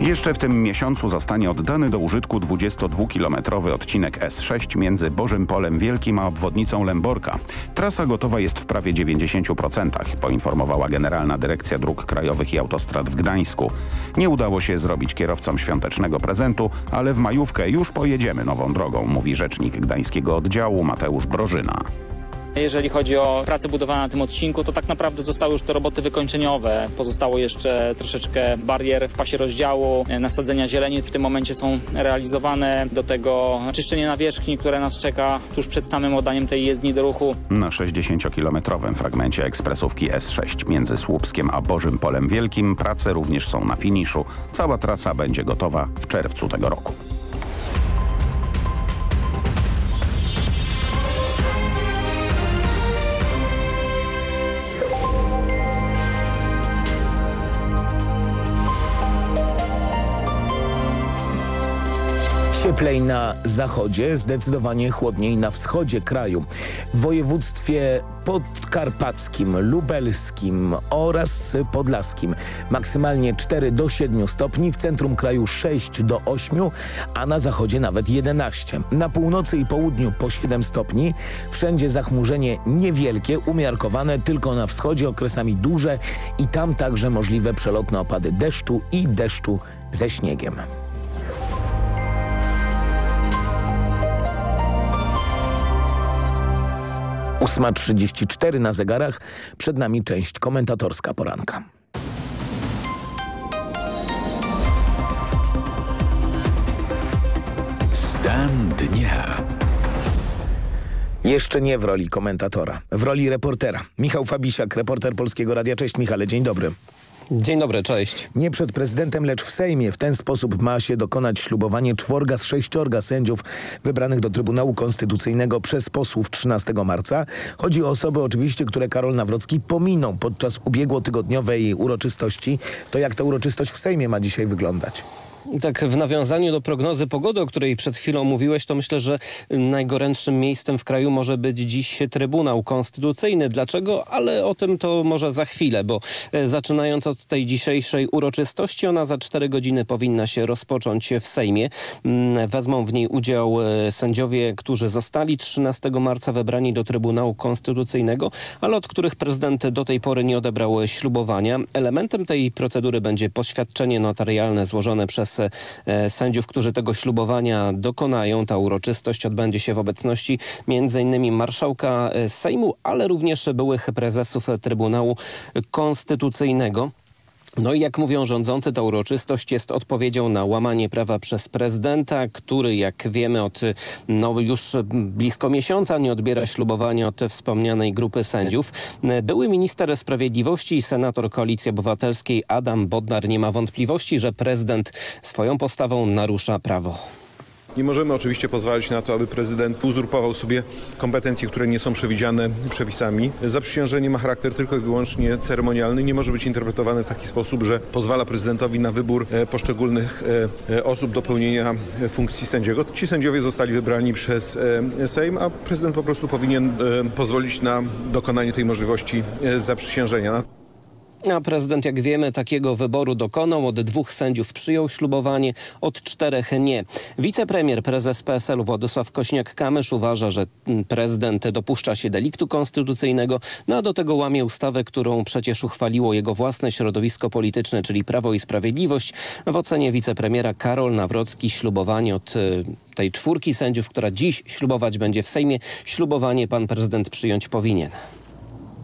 Jeszcze w tym miesiącu zostanie oddany do użytku 22-kilometrowy odcinek S6 między Bożym Polem Wielkim a obwodnicą Lęborka. Trasa gotowa jest w prawie 90%, poinformowała Generalna Dyrekcja Dróg Krajowych i Autostrad w Gdańsku. Nie udało się zrobić kierowcom świątecznego prezentu, ale w majówkę już pojedziemy nową drogą, mówi rzecznik gdańskiego oddziału Mateusz Brożyna. Jeżeli chodzi o pracę budowaną na tym odcinku, to tak naprawdę zostały już te roboty wykończeniowe. Pozostało jeszcze troszeczkę barier w pasie rozdziału, nasadzenia zieleni w tym momencie są realizowane. Do tego czyszczenie nawierzchni, które nas czeka tuż przed samym oddaniem tej jezdni do ruchu. Na 60-kilometrowym fragmencie ekspresówki S6 między Słupskiem a Bożym Polem Wielkim prace również są na finiszu. Cała trasa będzie gotowa w czerwcu tego roku. Cieplej na zachodzie, zdecydowanie chłodniej na wschodzie kraju. W województwie podkarpackim, lubelskim oraz podlaskim maksymalnie 4 do 7 stopni, w centrum kraju 6 do 8, a na zachodzie nawet 11. Na północy i południu po 7 stopni, wszędzie zachmurzenie niewielkie, umiarkowane, tylko na wschodzie okresami duże i tam także możliwe przelotne opady deszczu i deszczu ze śniegiem. Ósma trzydzieści cztery na zegarach, przed nami część komentatorska poranka. Stan dnia. Jeszcze nie w roli komentatora, w roli reportera. Michał Fabisiak, reporter Polskiego Radia. Cześć Michale, dzień dobry. Dzień dobry, cześć. Nie przed prezydentem, lecz w Sejmie. W ten sposób ma się dokonać ślubowanie czworga z sześciorga sędziów wybranych do Trybunału Konstytucyjnego przez posłów 13 marca. Chodzi o osoby oczywiście, które Karol Nawrocki pominął podczas ubiegłotygodniowej uroczystości. To jak ta uroczystość w Sejmie ma dzisiaj wyglądać? Tak, w nawiązaniu do prognozy pogody, o której przed chwilą mówiłeś, to myślę, że najgorętszym miejscem w kraju może być dziś Trybunał Konstytucyjny. Dlaczego? Ale o tym to może za chwilę, bo e, zaczynając od tej dzisiejszej uroczystości, ona za cztery godziny powinna się rozpocząć w Sejmie. Mm, wezmą w niej udział e, sędziowie, którzy zostali 13 marca wybrani do Trybunału Konstytucyjnego, ale od których prezydent do tej pory nie odebrał ślubowania. Elementem tej procedury będzie poświadczenie notarialne złożone przez przez sędziów, którzy tego ślubowania dokonają. Ta uroczystość odbędzie się w obecności m.in. marszałka e, Sejmu, ale również byłych prezesów Trybunału Konstytucyjnego. No i jak mówią rządzący, ta uroczystość jest odpowiedzią na łamanie prawa przez prezydenta, który jak wiemy od no, już blisko miesiąca nie odbiera ślubowania od wspomnianej grupy sędziów. Były minister sprawiedliwości i senator Koalicji Obywatelskiej Adam Bodnar nie ma wątpliwości, że prezydent swoją postawą narusza prawo. Nie możemy oczywiście pozwolić na to, aby prezydent uzurpował sobie kompetencje, które nie są przewidziane przepisami. Zaprzysiężenie ma charakter tylko i wyłącznie ceremonialny. Nie może być interpretowane w taki sposób, że pozwala prezydentowi na wybór e, poszczególnych e, e, osób do pełnienia funkcji sędziego. Ci sędziowie zostali wybrani przez Sejm, a prezydent po prostu powinien pozwolić na dokonanie tej możliwości zaprzysiężenia. A prezydent, jak wiemy, takiego wyboru dokonał. Od dwóch sędziów przyjął ślubowanie, od czterech nie. Wicepremier, prezes PSL-u Władysław Kośniak-Kamysz uważa, że prezydent dopuszcza się deliktu konstytucyjnego, no a do tego łamie ustawę, którą przecież uchwaliło jego własne środowisko polityczne, czyli Prawo i Sprawiedliwość. W ocenie wicepremiera Karol Nawrocki ślubowanie od y, tej czwórki sędziów, która dziś ślubować będzie w Sejmie, ślubowanie pan prezydent przyjąć powinien.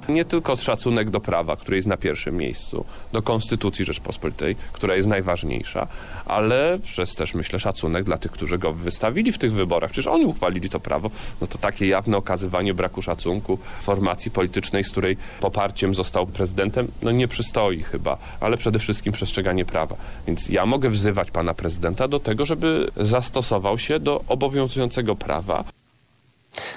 Nie tylko szacunek do prawa, który jest na pierwszym miejscu, do Konstytucji Rzeczpospolitej, która jest najważniejsza, ale przez też myślę szacunek dla tych, którzy go wystawili w tych wyborach. Przecież oni uchwalili to prawo. No to takie jawne okazywanie braku szacunku formacji politycznej, z której poparciem został prezydentem, no nie przystoi chyba, ale przede wszystkim przestrzeganie prawa. Więc ja mogę wzywać pana prezydenta do tego, żeby zastosował się do obowiązującego prawa.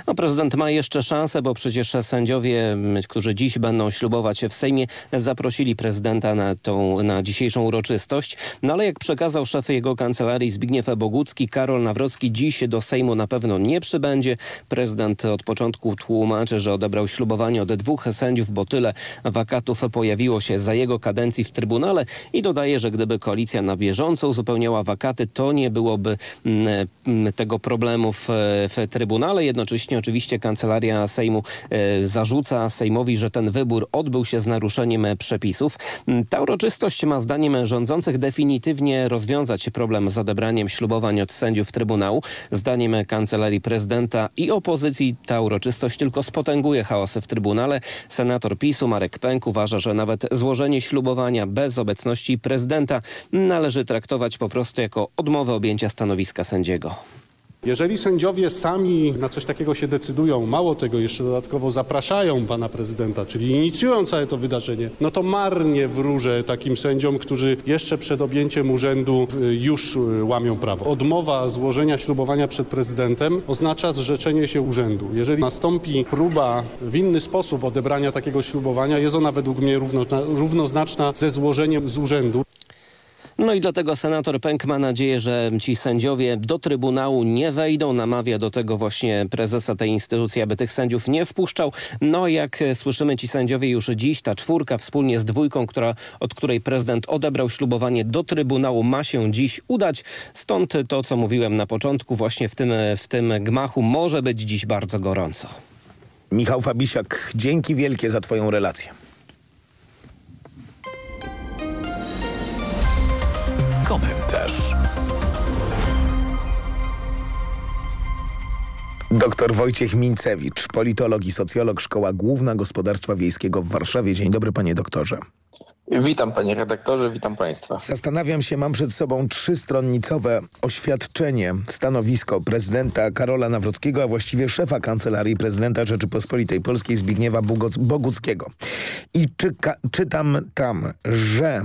No, prezydent ma jeszcze szansę, bo przecież sędziowie, którzy dziś będą ślubować się w Sejmie, zaprosili prezydenta na tą na dzisiejszą uroczystość. No ale jak przekazał szef jego kancelarii Zbigniew Bogucki, Karol Nawrocki dziś do Sejmu na pewno nie przybędzie. Prezydent od początku tłumaczy, że odebrał ślubowanie od dwóch sędziów, bo tyle wakatów pojawiło się za jego kadencji w Trybunale i dodaje, że gdyby koalicja na bieżąco uzupełniała wakaty, to nie byłoby mm, mm, tego problemu w, w Trybunale. Jednocześnie Jednocześnie oczywiście Kancelaria Sejmu e, zarzuca Sejmowi, że ten wybór odbył się z naruszeniem przepisów. Mm, ta uroczystość ma zdaniem rządzących definitywnie rozwiązać problem z odebraniem ślubowań od sędziów Trybunału. Zdaniem Kancelarii Prezydenta i opozycji ta uroczystość tylko spotęguje chaosy w Trybunale. Senator PiSu Marek Pęk uważa, że nawet złożenie ślubowania bez obecności prezydenta należy traktować po prostu jako odmowę objęcia stanowiska sędziego. Jeżeli sędziowie sami na coś takiego się decydują, mało tego, jeszcze dodatkowo zapraszają pana prezydenta, czyli inicjują całe to wydarzenie, no to marnie wróżę takim sędziom, którzy jeszcze przed objęciem urzędu y, już y, łamią prawo. Odmowa złożenia ślubowania przed prezydentem oznacza zrzeczenie się urzędu. Jeżeli nastąpi próba w inny sposób odebrania takiego ślubowania, jest ona według mnie równoznaczna ze złożeniem z urzędu. No i dlatego senator Pęk ma nadzieję, że ci sędziowie do Trybunału nie wejdą. Namawia do tego właśnie prezesa tej instytucji, aby tych sędziów nie wpuszczał. No jak słyszymy, ci sędziowie już dziś, ta czwórka wspólnie z dwójką, która, od której prezydent odebrał ślubowanie do Trybunału, ma się dziś udać. Stąd to, co mówiłem na początku, właśnie w tym, w tym gmachu może być dziś bardzo gorąco. Michał Fabisiak, dzięki wielkie za twoją relację. Komentarz. Doktor Wojciech Mincewicz, politolog i socjolog, Szkoła Główna Gospodarstwa Wiejskiego w Warszawie. Dzień dobry panie doktorze. Witam panie redaktorze, witam państwa. Zastanawiam się, mam przed sobą trzystronnicowe oświadczenie, stanowisko prezydenta Karola Nawrockiego, a właściwie szefa Kancelarii Prezydenta Rzeczypospolitej Polskiej Zbigniewa Boguckiego. I czyka, czytam tam, że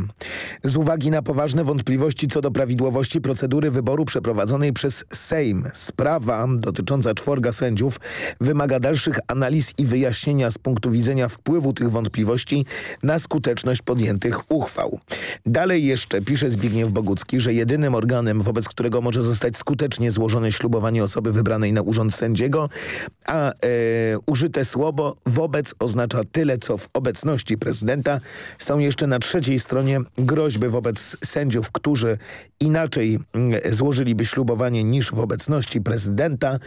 z uwagi na poważne wątpliwości co do prawidłowości procedury wyboru przeprowadzonej przez Sejm, sprawa dotycząca czworga sędziów wymaga dalszych analiz i wyjaśnienia z punktu widzenia wpływu tych wątpliwości na skuteczność podjętych uchwał. Dalej jeszcze pisze Zbigniew Bogucki, że jedynym organem, wobec którego może zostać skutecznie złożone ślubowanie osoby wybranej na urząd sędziego, a e, użyte słowo wobec oznacza tyle, co w obecności prezydenta. Są jeszcze na trzeciej stronie groźby wobec sędziów, którzy inaczej mm, złożyliby ślubowanie niż w obecności prezydenta.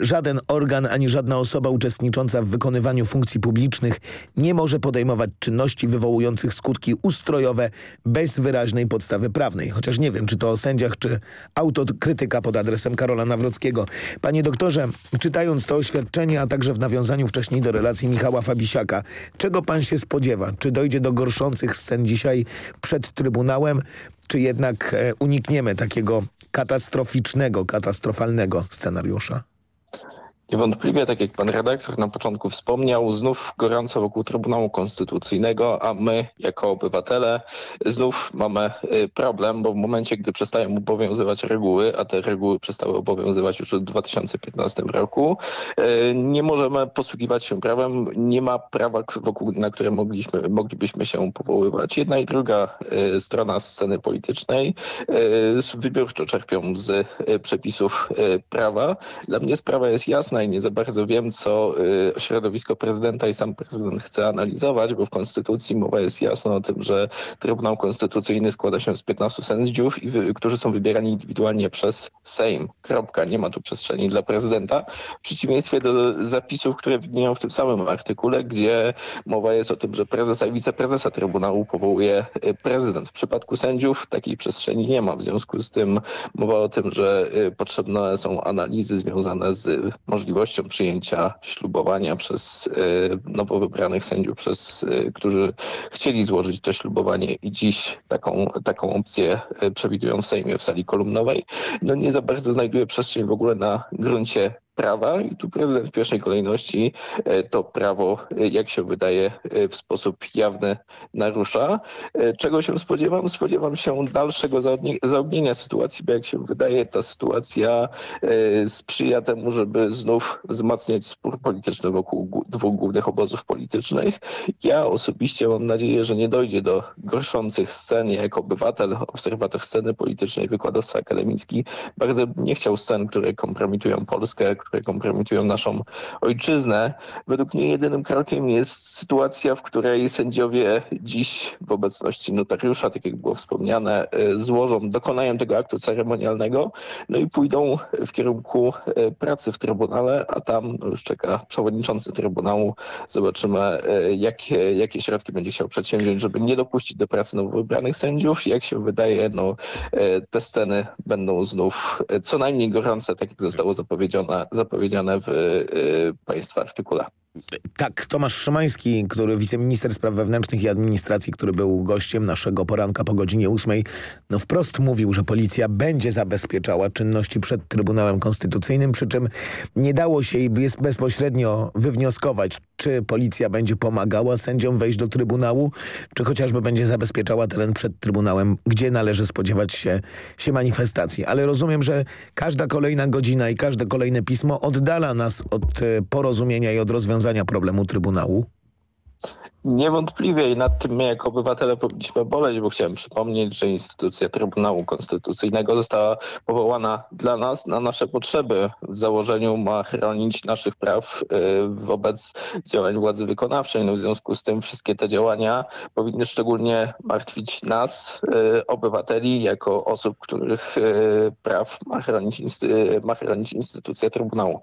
Żaden organ ani żadna osoba uczestnicząca w wykonywaniu funkcji publicznych nie może podejmować czynności wywołujących skutki ustrojowe bez wyraźnej podstawy prawnej. Chociaż nie wiem, czy to o sędziach, czy autokrytyka pod adresem Karola Nawrockiego. Panie doktorze, czytając to oświadczenie, a także w nawiązaniu wcześniej do relacji Michała Fabisiaka, czego pan się spodziewa? Czy dojdzie do gorszących scen dzisiaj przed Trybunałem, czy jednak e, unikniemy takiego katastroficznego, katastrofalnego scenariusza? Niewątpliwie, tak jak pan redaktor na początku wspomniał, znów gorąco wokół Trybunału Konstytucyjnego, a my jako obywatele znów mamy y, problem, bo w momencie, gdy przestają obowiązywać reguły, a te reguły przestały obowiązywać już w 2015 roku, y, nie możemy posługiwać się prawem, nie ma prawa, wokół, na które mogliśmy, moglibyśmy się powoływać. Jedna i druga y, strona sceny politycznej wybiórczo czerpią z przepisów prawa. Dla mnie sprawa jest jasna, i nie za bardzo wiem, co y, środowisko prezydenta i sam prezydent chce analizować, bo w Konstytucji mowa jest jasno o tym, że Trybunał Konstytucyjny składa się z 15 sędziów, którzy są wybierani indywidualnie przez Sejm. Kropka. Nie ma tu przestrzeni dla prezydenta. W przeciwieństwie do zapisów, które widnieją w tym samym artykule, gdzie mowa jest o tym, że prezesa i wiceprezesa Trybunału powołuje y, prezydent. W przypadku sędziów takiej przestrzeni nie ma. W związku z tym mowa o tym, że y, potrzebne są analizy związane z możliwością możliwością przyjęcia ślubowania przez e, nowo wybranych sędziów, przez, e, którzy chcieli złożyć to ślubowanie i dziś taką, taką opcję e, przewidują w Sejmie w sali kolumnowej, no nie za bardzo znajduje przestrzeń w ogóle na gruncie prawa i tu prezydent w pierwszej kolejności e, to prawo, e, jak się wydaje, e, w sposób jawny narusza. Czego się spodziewam? Spodziewam się dalszego zaognienia sytuacji, bo jak się wydaje, ta sytuacja sprzyja temu, żeby znów wzmacniać spór polityczny wokół dwóch głównych obozów politycznych. Ja osobiście mam nadzieję, że nie dojdzie do gorszących scen. Ja jako obywatel, obserwator sceny politycznej, wykładowca akademicki, bardzo nie chciał scen, które kompromitują Polskę, które kompromitują naszą ojczyznę. Według mnie jedynym krokiem jest sytuacja, w której sędziowie dziś w obecności notariusza, tak jak było wspomniane, e, złożą, dokonają tego aktu ceremonialnego, no i pójdą w kierunku e, pracy w Trybunale, a tam już czeka przewodniczący Trybunału. Zobaczymy, e, jakie, jakie środki będzie chciał przedsięwziąć, żeby nie dopuścić do pracy nowo wybranych sędziów. Jak się wydaje, no, te sceny będą znów co najmniej gorące, tak jak zostało zapowiedziane, zapowiedziane w y, Państwa artykule. Tak, Tomasz Szymański, który wiceminister spraw wewnętrznych i administracji, który był gościem naszego poranka po godzinie ósmej, no wprost mówił, że policja będzie zabezpieczała czynności przed Trybunałem Konstytucyjnym, przy czym nie dało się jest bezpośrednio wywnioskować, czy policja będzie pomagała sędziom wejść do Trybunału, czy chociażby będzie zabezpieczała teren przed Trybunałem, gdzie należy spodziewać się, się manifestacji. Ale rozumiem, że każda kolejna godzina i każde kolejne pismo oddala nas od e, porozumienia i od rozwiązania rozwiązania problemu Trybunału? Niewątpliwie i nad tym my jako obywatele powinniśmy boleć, bo chciałem przypomnieć, że instytucja Trybunału Konstytucyjnego została powołana dla nas, na nasze potrzeby. W założeniu ma chronić naszych praw y, wobec działań władzy wykonawczej. No w związku z tym wszystkie te działania powinny szczególnie martwić nas, y, obywateli, jako osób, których y, praw ma chronić, ma chronić instytucja Trybunału.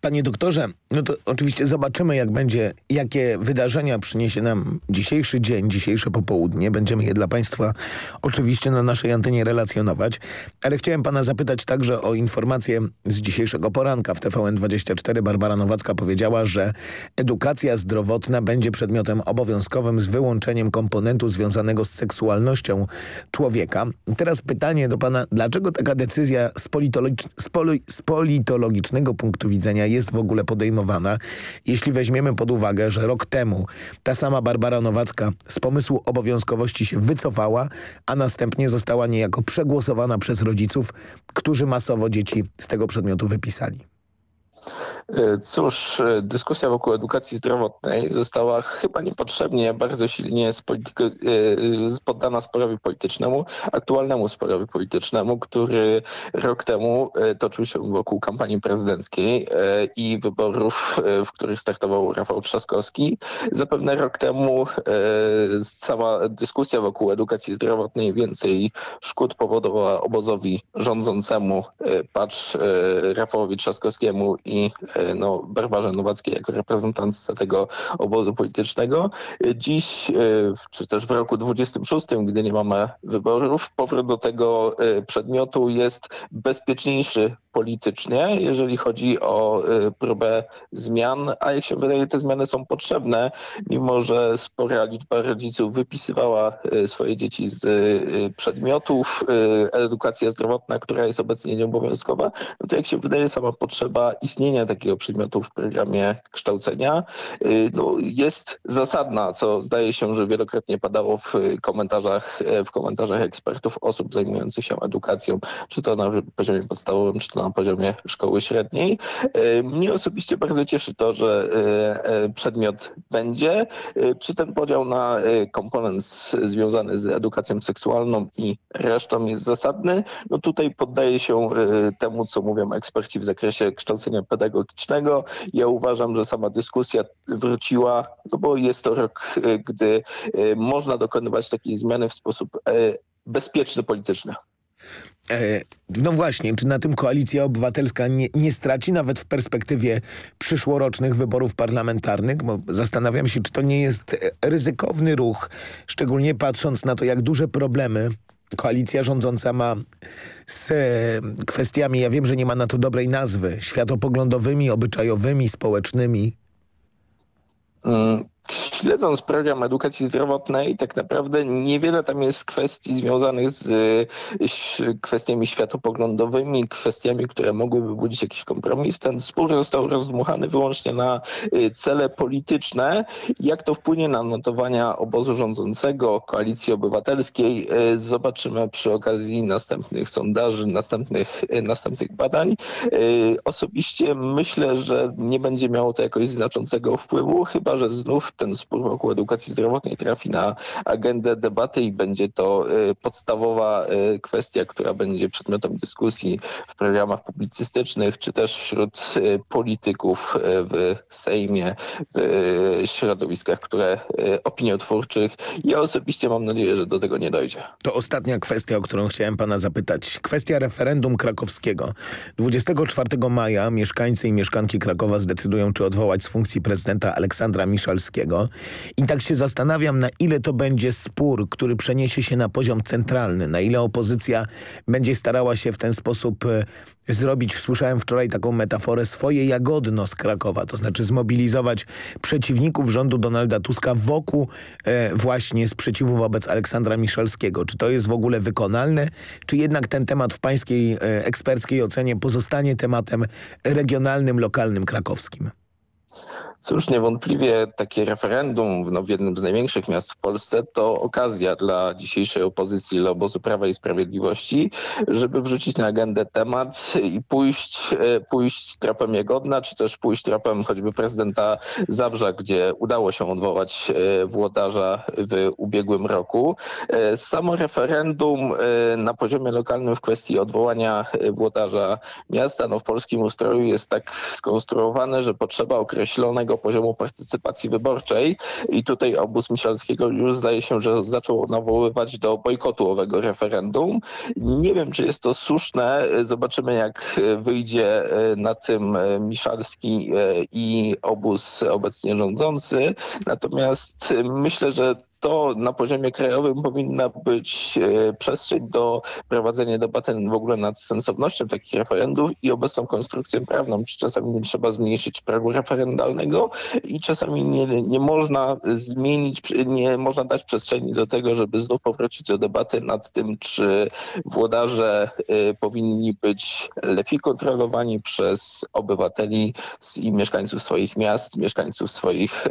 Panie doktorze, no to oczywiście zobaczymy jak będzie, jakie wydarzenia przyniesie nam dzisiejszy dzień, dzisiejsze popołudnie. Będziemy je dla Państwa oczywiście na naszej antenie relacjonować, ale chciałem Pana zapytać także o informację z dzisiejszego poranka. W TVN24 Barbara Nowacka powiedziała, że edukacja zdrowotna będzie przedmiotem obowiązkowym z wyłączeniem komponentu związanego z seksualnością człowieka. Teraz pytanie do Pana, dlaczego taka decyzja z, politologicz z politologicznego punktu widzenia jest w ogóle podejmowana. Jeśli weźmiemy pod uwagę, że rok temu ta sama Barbara Nowacka z pomysłu obowiązkowości się wycofała, a następnie została niejako przegłosowana przez rodziców, którzy masowo dzieci z tego przedmiotu wypisali. E, cóż, e, dyskusja wokół edukacji zdrowotnej została chyba niepotrzebnie bardzo silnie e, poddana sporowi politycznemu, aktualnemu sporowi politycznemu, który rok temu toczył się wokół kampanii prezydenckiej i wyborów, w których startował Rafał Trzaskowski. Zapewne rok temu sama dyskusja wokół edukacji zdrowotnej więcej szkód powodowała obozowi rządzącemu, patrz Rafałowi Trzaskowskiemu i no, Barbarze Nowackiej jako reprezentantce tego obozu politycznego. Dziś, e, czy też w roku 26, gdy nie mamy wyborów, powrót do tego e, przedmiotu jest bezpieczniejszy politycznie, jeżeli chodzi o e, próbę zmian, a jak się wydaje, te zmiany są potrzebne, mimo że spora liczba rodziców wypisywała swoje dzieci z przedmiotów. Edukacja zdrowotna, która jest obecnie nieobowiązkowa, no to jak się wydaje, sama potrzeba istnienia takiego przedmiotu w programie kształcenia y, no, jest zasadna, co zdaje się, że wielokrotnie padało w komentarzach, e, w komentarzach ekspertów, osób zajmujących się edukacją, czy to na poziomie podstawowym, czy to na poziomie szkoły średniej. E, mnie osobiście bardzo cieszy to, że e, przedmiot będzie. Czy ten podział na komponent związany z edukacją seksualną i resztą jest zasadny? No tutaj poddaje się temu, co mówią eksperci w zakresie kształcenia ja uważam, że sama dyskusja wróciła, no bo jest to rok, e, gdy e, można dokonywać takiej zmiany w sposób e, bezpieczny polityczny. No właśnie, czy na tym Koalicja Obywatelska nie, nie, straci nawet w perspektywie przyszłorocznych wyborów parlamentarnych? Bo zastanawiam się, czy to nie jest ryzykowny ruch, szczególnie patrząc na to, jak duże problemy koalicja rządząca ma z kwestiami, ja wiem, że nie ma na to dobrej nazwy, światopoglądowymi, obyczajowymi, społecznymi? Śledząc program edukacji zdrowotnej, tak naprawdę niewiele tam jest kwestii związanych z kwestiami światopoglądowymi, kwestiami, które mogłyby budzić jakiś kompromis. Ten spór został rozdmuchany wyłącznie na y, cele polityczne. Jak to wpłynie na notowania obozu rządzącego, koalicji obywatelskiej, y, zobaczymy przy okazji następnych sondaży, następnych, następnych badań. Osobiście myślę, że nie będzie miało to jakoś znaczącego wpływu, chyba że znów ten spór wokół edukacji zdrowotnej trafi na agendę debaty i będzie to y, podstawowa y, kwestia, która będzie przedmiotem dyskusji w programach publicystycznych, czy też wśród y, polityków w Sejmie, w środowiskach, które opiniotwórczych. Ja osobiście mam nadzieję, że do tego nie dojdzie. To ostatnia kwestia, o którą chciałem pana zapytać. Kwestia referendum krakowskiego. 24 maja mieszkańcy i mieszkanki Krakowa zdecydują, czy odwołać z funkcji prezydenta Aleksandra Miszalskiego. I tak się zastanawiam, na ile to będzie spór, który przeniesie się na poziom centralny, na ile opozycja będzie starała się w ten sposób e, zrobić, słyszałem wczoraj taką metaforę, swoje jagodno z Krakowa, to znaczy zmobilizować przeciwników rządu Donalda Tuska wokół e, właśnie sprzeciwu wobec Aleksandra Miszalskiego. Czy to jest w ogóle wykonalne, czy jednak ten temat w pańskiej e, eksperckiej ocenie pozostanie tematem regionalnym, lokalnym, krakowskim? Cóż, niewątpliwie takie referendum no, w jednym z największych miast w Polsce to okazja dla dzisiejszej opozycji, dla obozu Prawa i Sprawiedliwości, żeby wrzucić na agendę temat i pójść, e, pójść tropem Jegodna, czy też pójść tropem choćby prezydenta Zabrza, gdzie udało się odwołać e, włodarza w ubiegłym roku. E, samo referendum na poziomie lokalnym w kwestii odwołania włodarza miasta no, w polskim ustroju jest tak skonstruowane, że potrzeba określonego poziomu partycypacji wyborczej i tutaj obóz Michalskiego już zdaje się, że zaczął nawoływać do bojkotu owego referendum. Nie wiem, czy jest to słuszne. Zobaczymy, jak wyjdzie na tym Michalski i obóz obecnie rządzący. Natomiast myślę, że to na poziomie krajowym powinna być e, przestrzeń do prowadzenia debaty w ogóle nad sensownością takich referendów i obecną konstrukcją prawną. Czy czasami nie trzeba zmniejszyć progu referendalnego i czasami nie, nie można zmienić, nie można dać przestrzeni do tego, żeby znów powrócić do debaty nad tym, czy włodarze y, powinni być lepiej kontrolowani przez obywateli i mieszkańców swoich miast, mieszkańców swoich y,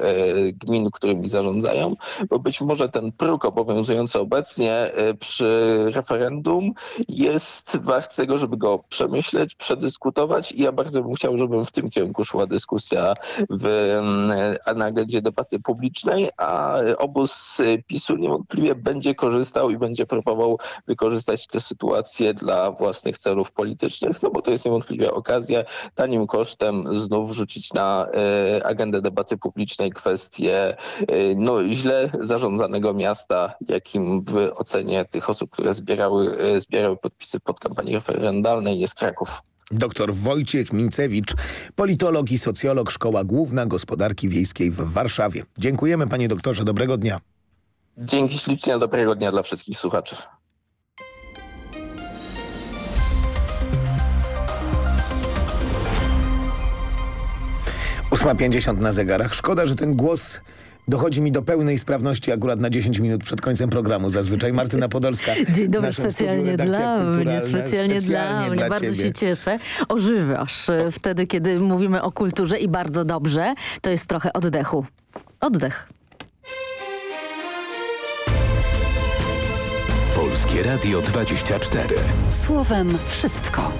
gmin, którymi zarządzają, bo być może ten próg obowiązujący obecnie y, przy referendum jest wart tego, żeby go przemyśleć, przedyskutować i ja bardzo bym chciał, żeby w tym kierunku szła dyskusja w, na agendzie debaty publicznej, a obóz PiSu niewątpliwie będzie korzystał i będzie próbował wykorzystać tę sytuację dla własnych celów politycznych, no bo to jest niewątpliwie okazja tanim kosztem znów wrzucić na agendę debaty publicznej kwestię e, no, źle zarządzanego miasta, jakim w ocenie tych osób, które zbierały, e, zbierały podpisy pod kampanią referendalnej jest Kraków. Doktor Wojciech Mincewicz, politolog i socjolog, Szkoła Główna Gospodarki Wiejskiej w Warszawie. Dziękujemy panie doktorze, dobrego dnia. Dzięki ślicznie, dobrego dnia dla wszystkich słuchaczy. Ósma pięćdziesiąt na zegarach. Szkoda, że ten głos dochodzi mi do pełnej sprawności akurat na 10 minut przed końcem programu. Zazwyczaj Martyna Podolska. Dzień dobry, specjalnie dla mnie, specjalnie, dla mnie. Dla bardzo ciebie. się cieszę. Ożywasz e, wtedy, kiedy mówimy o kulturze i bardzo dobrze. To jest trochę oddechu. Oddech. Polskie Radio 24. Słowem wszystko.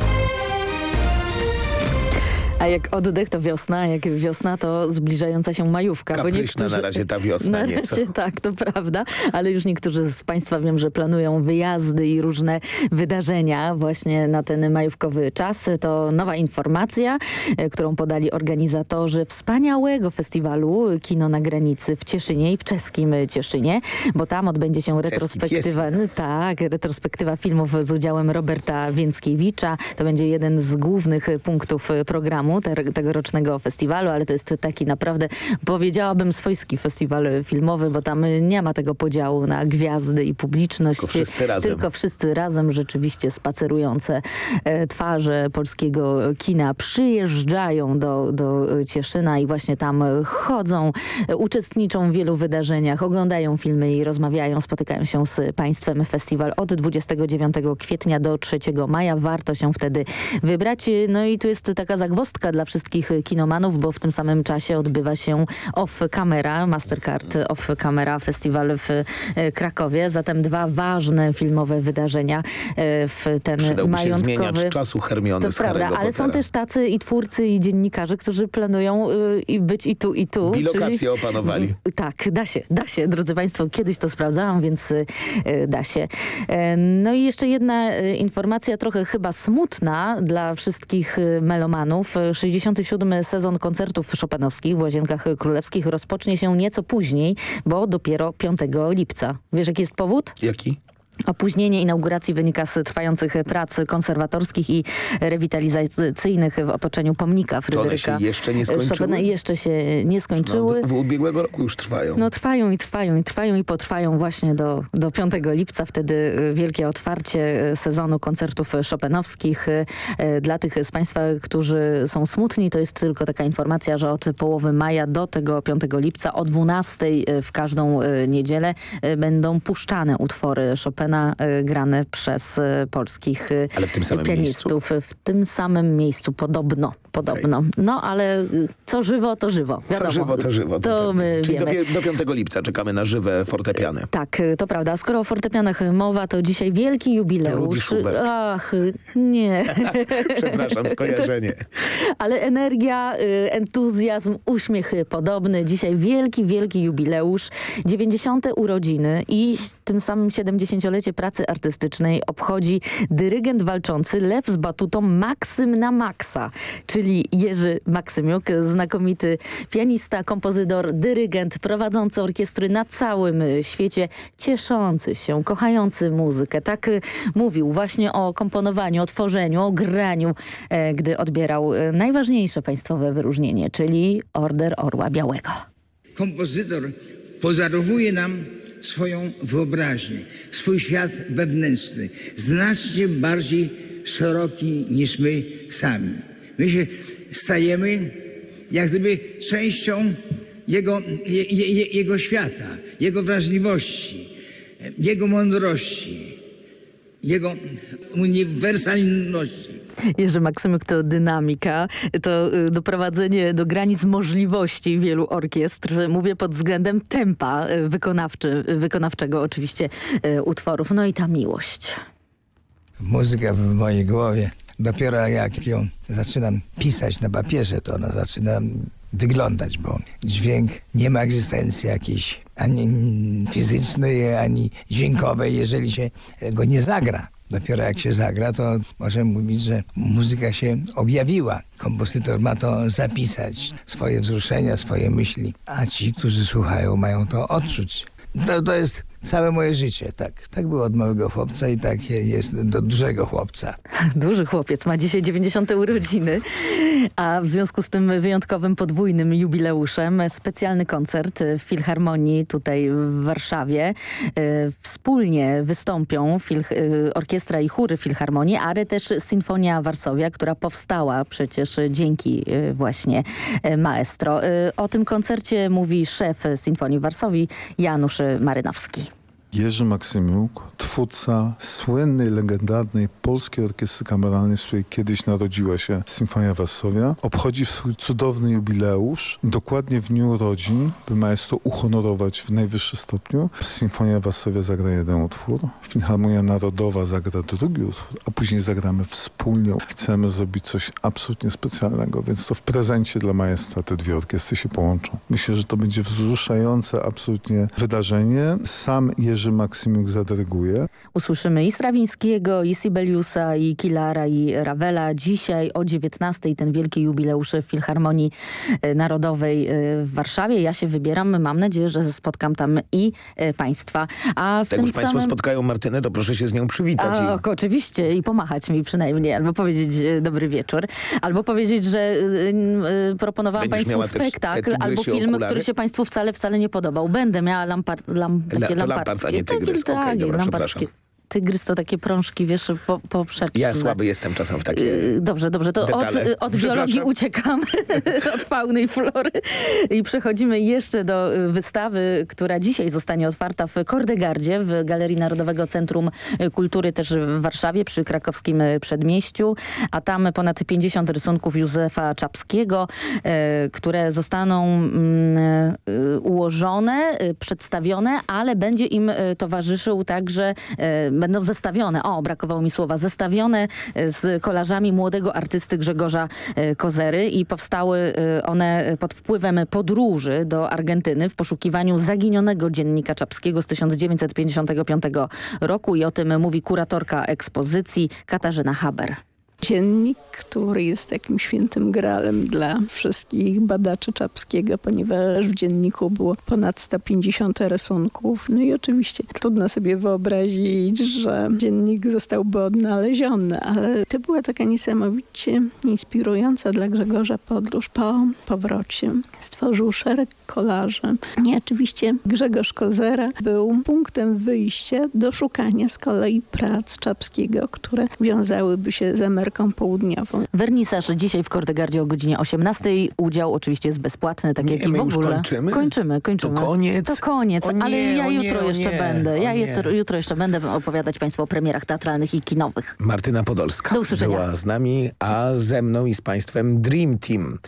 A jak oddech to wiosna, a jak wiosna to zbliżająca się majówka. Kapryśna niektórzy... na razie ta wiosna na nieco. Razie, tak, to prawda, ale już niektórzy z Państwa wiem, że planują wyjazdy i różne wydarzenia właśnie na ten majówkowy czas. To nowa informacja, e, którą podali organizatorzy wspaniałego festiwalu Kino na granicy w Cieszynie i w czeskim Cieszynie, bo tam odbędzie się retrospektywa, tak, retrospektywa filmów z udziałem Roberta Więckiewicza. To będzie jeden z głównych punktów programu programu te, tegorocznego festiwalu, ale to jest taki naprawdę, powiedziałabym, swojski festiwal filmowy, bo tam nie ma tego podziału na gwiazdy i publiczność. Tylko wszyscy razem. Tylko wszyscy razem rzeczywiście spacerujące e, twarze polskiego kina przyjeżdżają do, do Cieszyna i właśnie tam chodzą, uczestniczą w wielu wydarzeniach, oglądają filmy i rozmawiają, spotykają się z państwem. Festiwal od 29 kwietnia do 3 maja. Warto się wtedy wybrać. No i tu jest taka zagwozdka dla wszystkich kinomanów, bo w tym samym czasie odbywa się Off Camera, Mastercard Off Camera Festiwal w e, Krakowie. Zatem dwa ważne filmowe wydarzenia e, w ten Przydałby majątkowy... się zmieniać czasu Hermiony to z prawda, ale są też tacy i twórcy i dziennikarze, którzy planują y, być i tu i tu. Bilokację czyli... opanowali. Tak, da się, da się. Drodzy Państwo, kiedyś to sprawdzałam, więc y, da się. No i jeszcze jedna informacja trochę chyba smutna dla wszystkich melomanów. 67. sezon koncertów szopenowskich w Łazienkach Królewskich rozpocznie się nieco później, bo dopiero 5 lipca. Wiesz jaki jest powód? Jaki? Opóźnienie inauguracji wynika z trwających prac konserwatorskich i rewitalizacyjnych w otoczeniu pomnika Fryderyka to one się jeszcze nie skończyły? Chopina jeszcze się nie skończyły. No, w ubiegłego roku już trwają. No trwają i trwają i trwają i potrwają właśnie do, do 5 lipca. Wtedy y, wielkie otwarcie y, sezonu koncertów szopenowskich. Y, dla tych z Państwa, którzy są smutni, to jest tylko taka informacja, że od połowy maja do tego 5 lipca o 12 w każdą niedzielę będą puszczane utwory Chopina Chopina y, grane przez y, polskich samym pianistów. W tym samym miejscu, podobno. Podobno. Okay. No, ale co żywo, to żywo. Wiadomo. Co żywo, to żywo. To, to my Czyli wiemy. Do, do 5 lipca czekamy na żywe fortepiany. Tak, to prawda. Skoro o fortepianach mowa, to dzisiaj wielki jubileusz. Ach, nie. Przepraszam, skojarzenie. ale energia, entuzjazm, uśmiech podobny. Dzisiaj wielki, wielki jubileusz. 90. urodziny i tym samym 70 dziesięciolecie pracy artystycznej obchodzi dyrygent walczący Lew z batutą Maksym na Maksa, czyli Jerzy Maksymiuk, znakomity pianista, kompozytor, dyrygent, prowadzący orkiestry na całym świecie, cieszący się, kochający muzykę. Tak y, mówił właśnie o komponowaniu, o tworzeniu, o graniu, e, gdy odbierał e, najważniejsze państwowe wyróżnienie, czyli Order Orła Białego. Kompozytor pozarowuje nam swoją wyobraźnię, swój świat wewnętrzny, znacznie bardziej szeroki niż my sami. My się stajemy jak gdyby częścią jego, je, je, jego świata, jego wrażliwości, jego mądrości, jego uniwersalności. Jerzy Maksymyk to dynamika, to y, doprowadzenie do granic możliwości wielu orkiestr. Mówię pod względem tempa y, wykonawczy, wykonawczego oczywiście y, utworów. No i ta miłość. Muzyka w mojej głowie. Dopiero jak ją zaczynam pisać na papierze, to ona zaczyna wyglądać, bo dźwięk nie ma egzystencji jakiejś ani fizycznej, ani dźwiękowej, jeżeli się go nie zagra. Dopiero jak się zagra, to możemy mówić, że muzyka się objawiła. Kompozytor ma to zapisać, swoje wzruszenia, swoje myśli, a ci, którzy słuchają, mają to odczuć. To, to jest całe moje życie, tak. Tak było od małego chłopca i tak jest do dużego chłopca. Duży chłopiec ma dzisiaj 90. urodziny, a w związku z tym wyjątkowym podwójnym jubileuszem specjalny koncert w Filharmonii tutaj w Warszawie. E, wspólnie wystąpią e, orkiestra i chóry Filharmonii, ale też Sinfonia Warszawia, która powstała przecież dzięki e, właśnie maestro. O tym koncercie mówi szef Sinfonii Warszawii Janusz Marynowski. Jerzy Maksymiuk, twórca słynnej, legendarnej polskiej orkiestry kameralnej, z której kiedyś narodziła się Symfonia Warszawia, obchodzi swój cudowny jubileusz dokładnie w dniu urodzin, by maestro uhonorować w najwyższym stopniu. Symfonia Warszawia zagra jeden utwór, Filharmonia Narodowa zagra drugi utwór, a później zagramy wspólnie. Chcemy zrobić coś absolutnie specjalnego, więc to w prezencie dla maestra te dwie orkiestry się połączą. Myślę, że to będzie wzruszające absolutnie wydarzenie. Sam Jerzy Jerzy Maksymiuk zadyryguje. Usłyszymy i Strawińskiego, i Sibeliusa, i Kilara, i Ravela. Dzisiaj o 19 ten wielki jubileusz w Filharmonii e, Narodowej e, w Warszawie. Ja się wybieram. Mam nadzieję, że spotkam tam i e, państwa. A w Jak tym już państwo samym... spotkają Martynę, to proszę się z nią przywitać. A, i... Oczywiście i pomachać mi przynajmniej, albo powiedzieć dobry wieczór, albo powiedzieć, że y, y, proponowałam Będziesz państwu spektakl albo film, okulary? który się państwu wcale, wcale nie podobał. Będę miała lampar, lam, takie La, lamparty a nie tygrys. Tak, okay, dobra, przepraszam tygrys to takie prążki, wiesz, po, poprzeczne. Ja słaby jestem czasem w takie yy, Dobrze, dobrze, to od, od biologii uciekamy, od fauny i flory i przechodzimy jeszcze do y, wystawy, która dzisiaj zostanie otwarta w Kordegardzie, w Galerii Narodowego Centrum Kultury też w Warszawie, przy krakowskim przedmieściu, a tam ponad 50 rysunków Józefa Czapskiego, y, które zostaną mm, y, ułożone, przedstawione, ale będzie im towarzyszył także będą zestawione, o brakowało mi słowa, zestawione e, z kolażami młodego artysty Grzegorza e, Kozery i powstały e, one pod wpływem podróży do Argentyny w poszukiwaniu zaginionego dziennika czapskiego z 1955 roku. I o tym mówi kuratorka ekspozycji Katarzyna Haber. Dziennik, który jest takim świętym gralem dla wszystkich badaczy Czapskiego, ponieważ w dzienniku było ponad 150 rysunków. No i oczywiście trudno sobie wyobrazić, że dziennik zostałby odnaleziony, ale to była taka niesamowicie inspirująca dla Grzegorza podróż po powrocie. Stworzył szereg kolarzy. I oczywiście Grzegorz Kozera był punktem wyjścia do szukania z kolei prac Czapskiego, które wiązałyby się z Ameryką Ameryką Południową. Wernisaż dzisiaj w Kordegardzie o godzinie 18. Udział oczywiście jest bezpłatny, tak jak nie, i w ogóle. kończymy? Kończymy, kończymy. To koniec? To koniec, nie, ale ja nie, jutro jeszcze będę. Ja jutro, jutro jeszcze będę opowiadać Państwu o premierach teatralnych i kinowych. Martyna Podolska Do usłyszenia. była z nami, a ze mną i z Państwem Dream Team.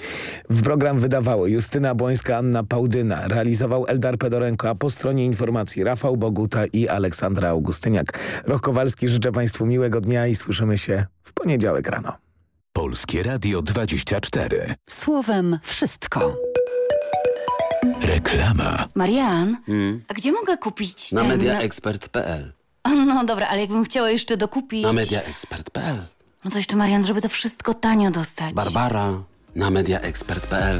W program wydawało Justyna Błońska, Anna Pałdyna. Realizował Eldar Pedorenko, a po stronie informacji Rafał Boguta i Aleksandra Augustyniak. Rok Kowalski, życzę Państwu miłego dnia i słyszymy się w poniedziałek rano. Polskie Radio 24. Słowem wszystko. Reklama. Marian, Hmm? a gdzie mogę kupić Na ten... mediaexpert.pl No dobra, ale jakbym chciała jeszcze dokupić... Na mediaexpert.pl No to jeszcze Marian, żeby to wszystko tanio dostać. Barbara na mediaexpert.pl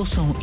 To są informacje.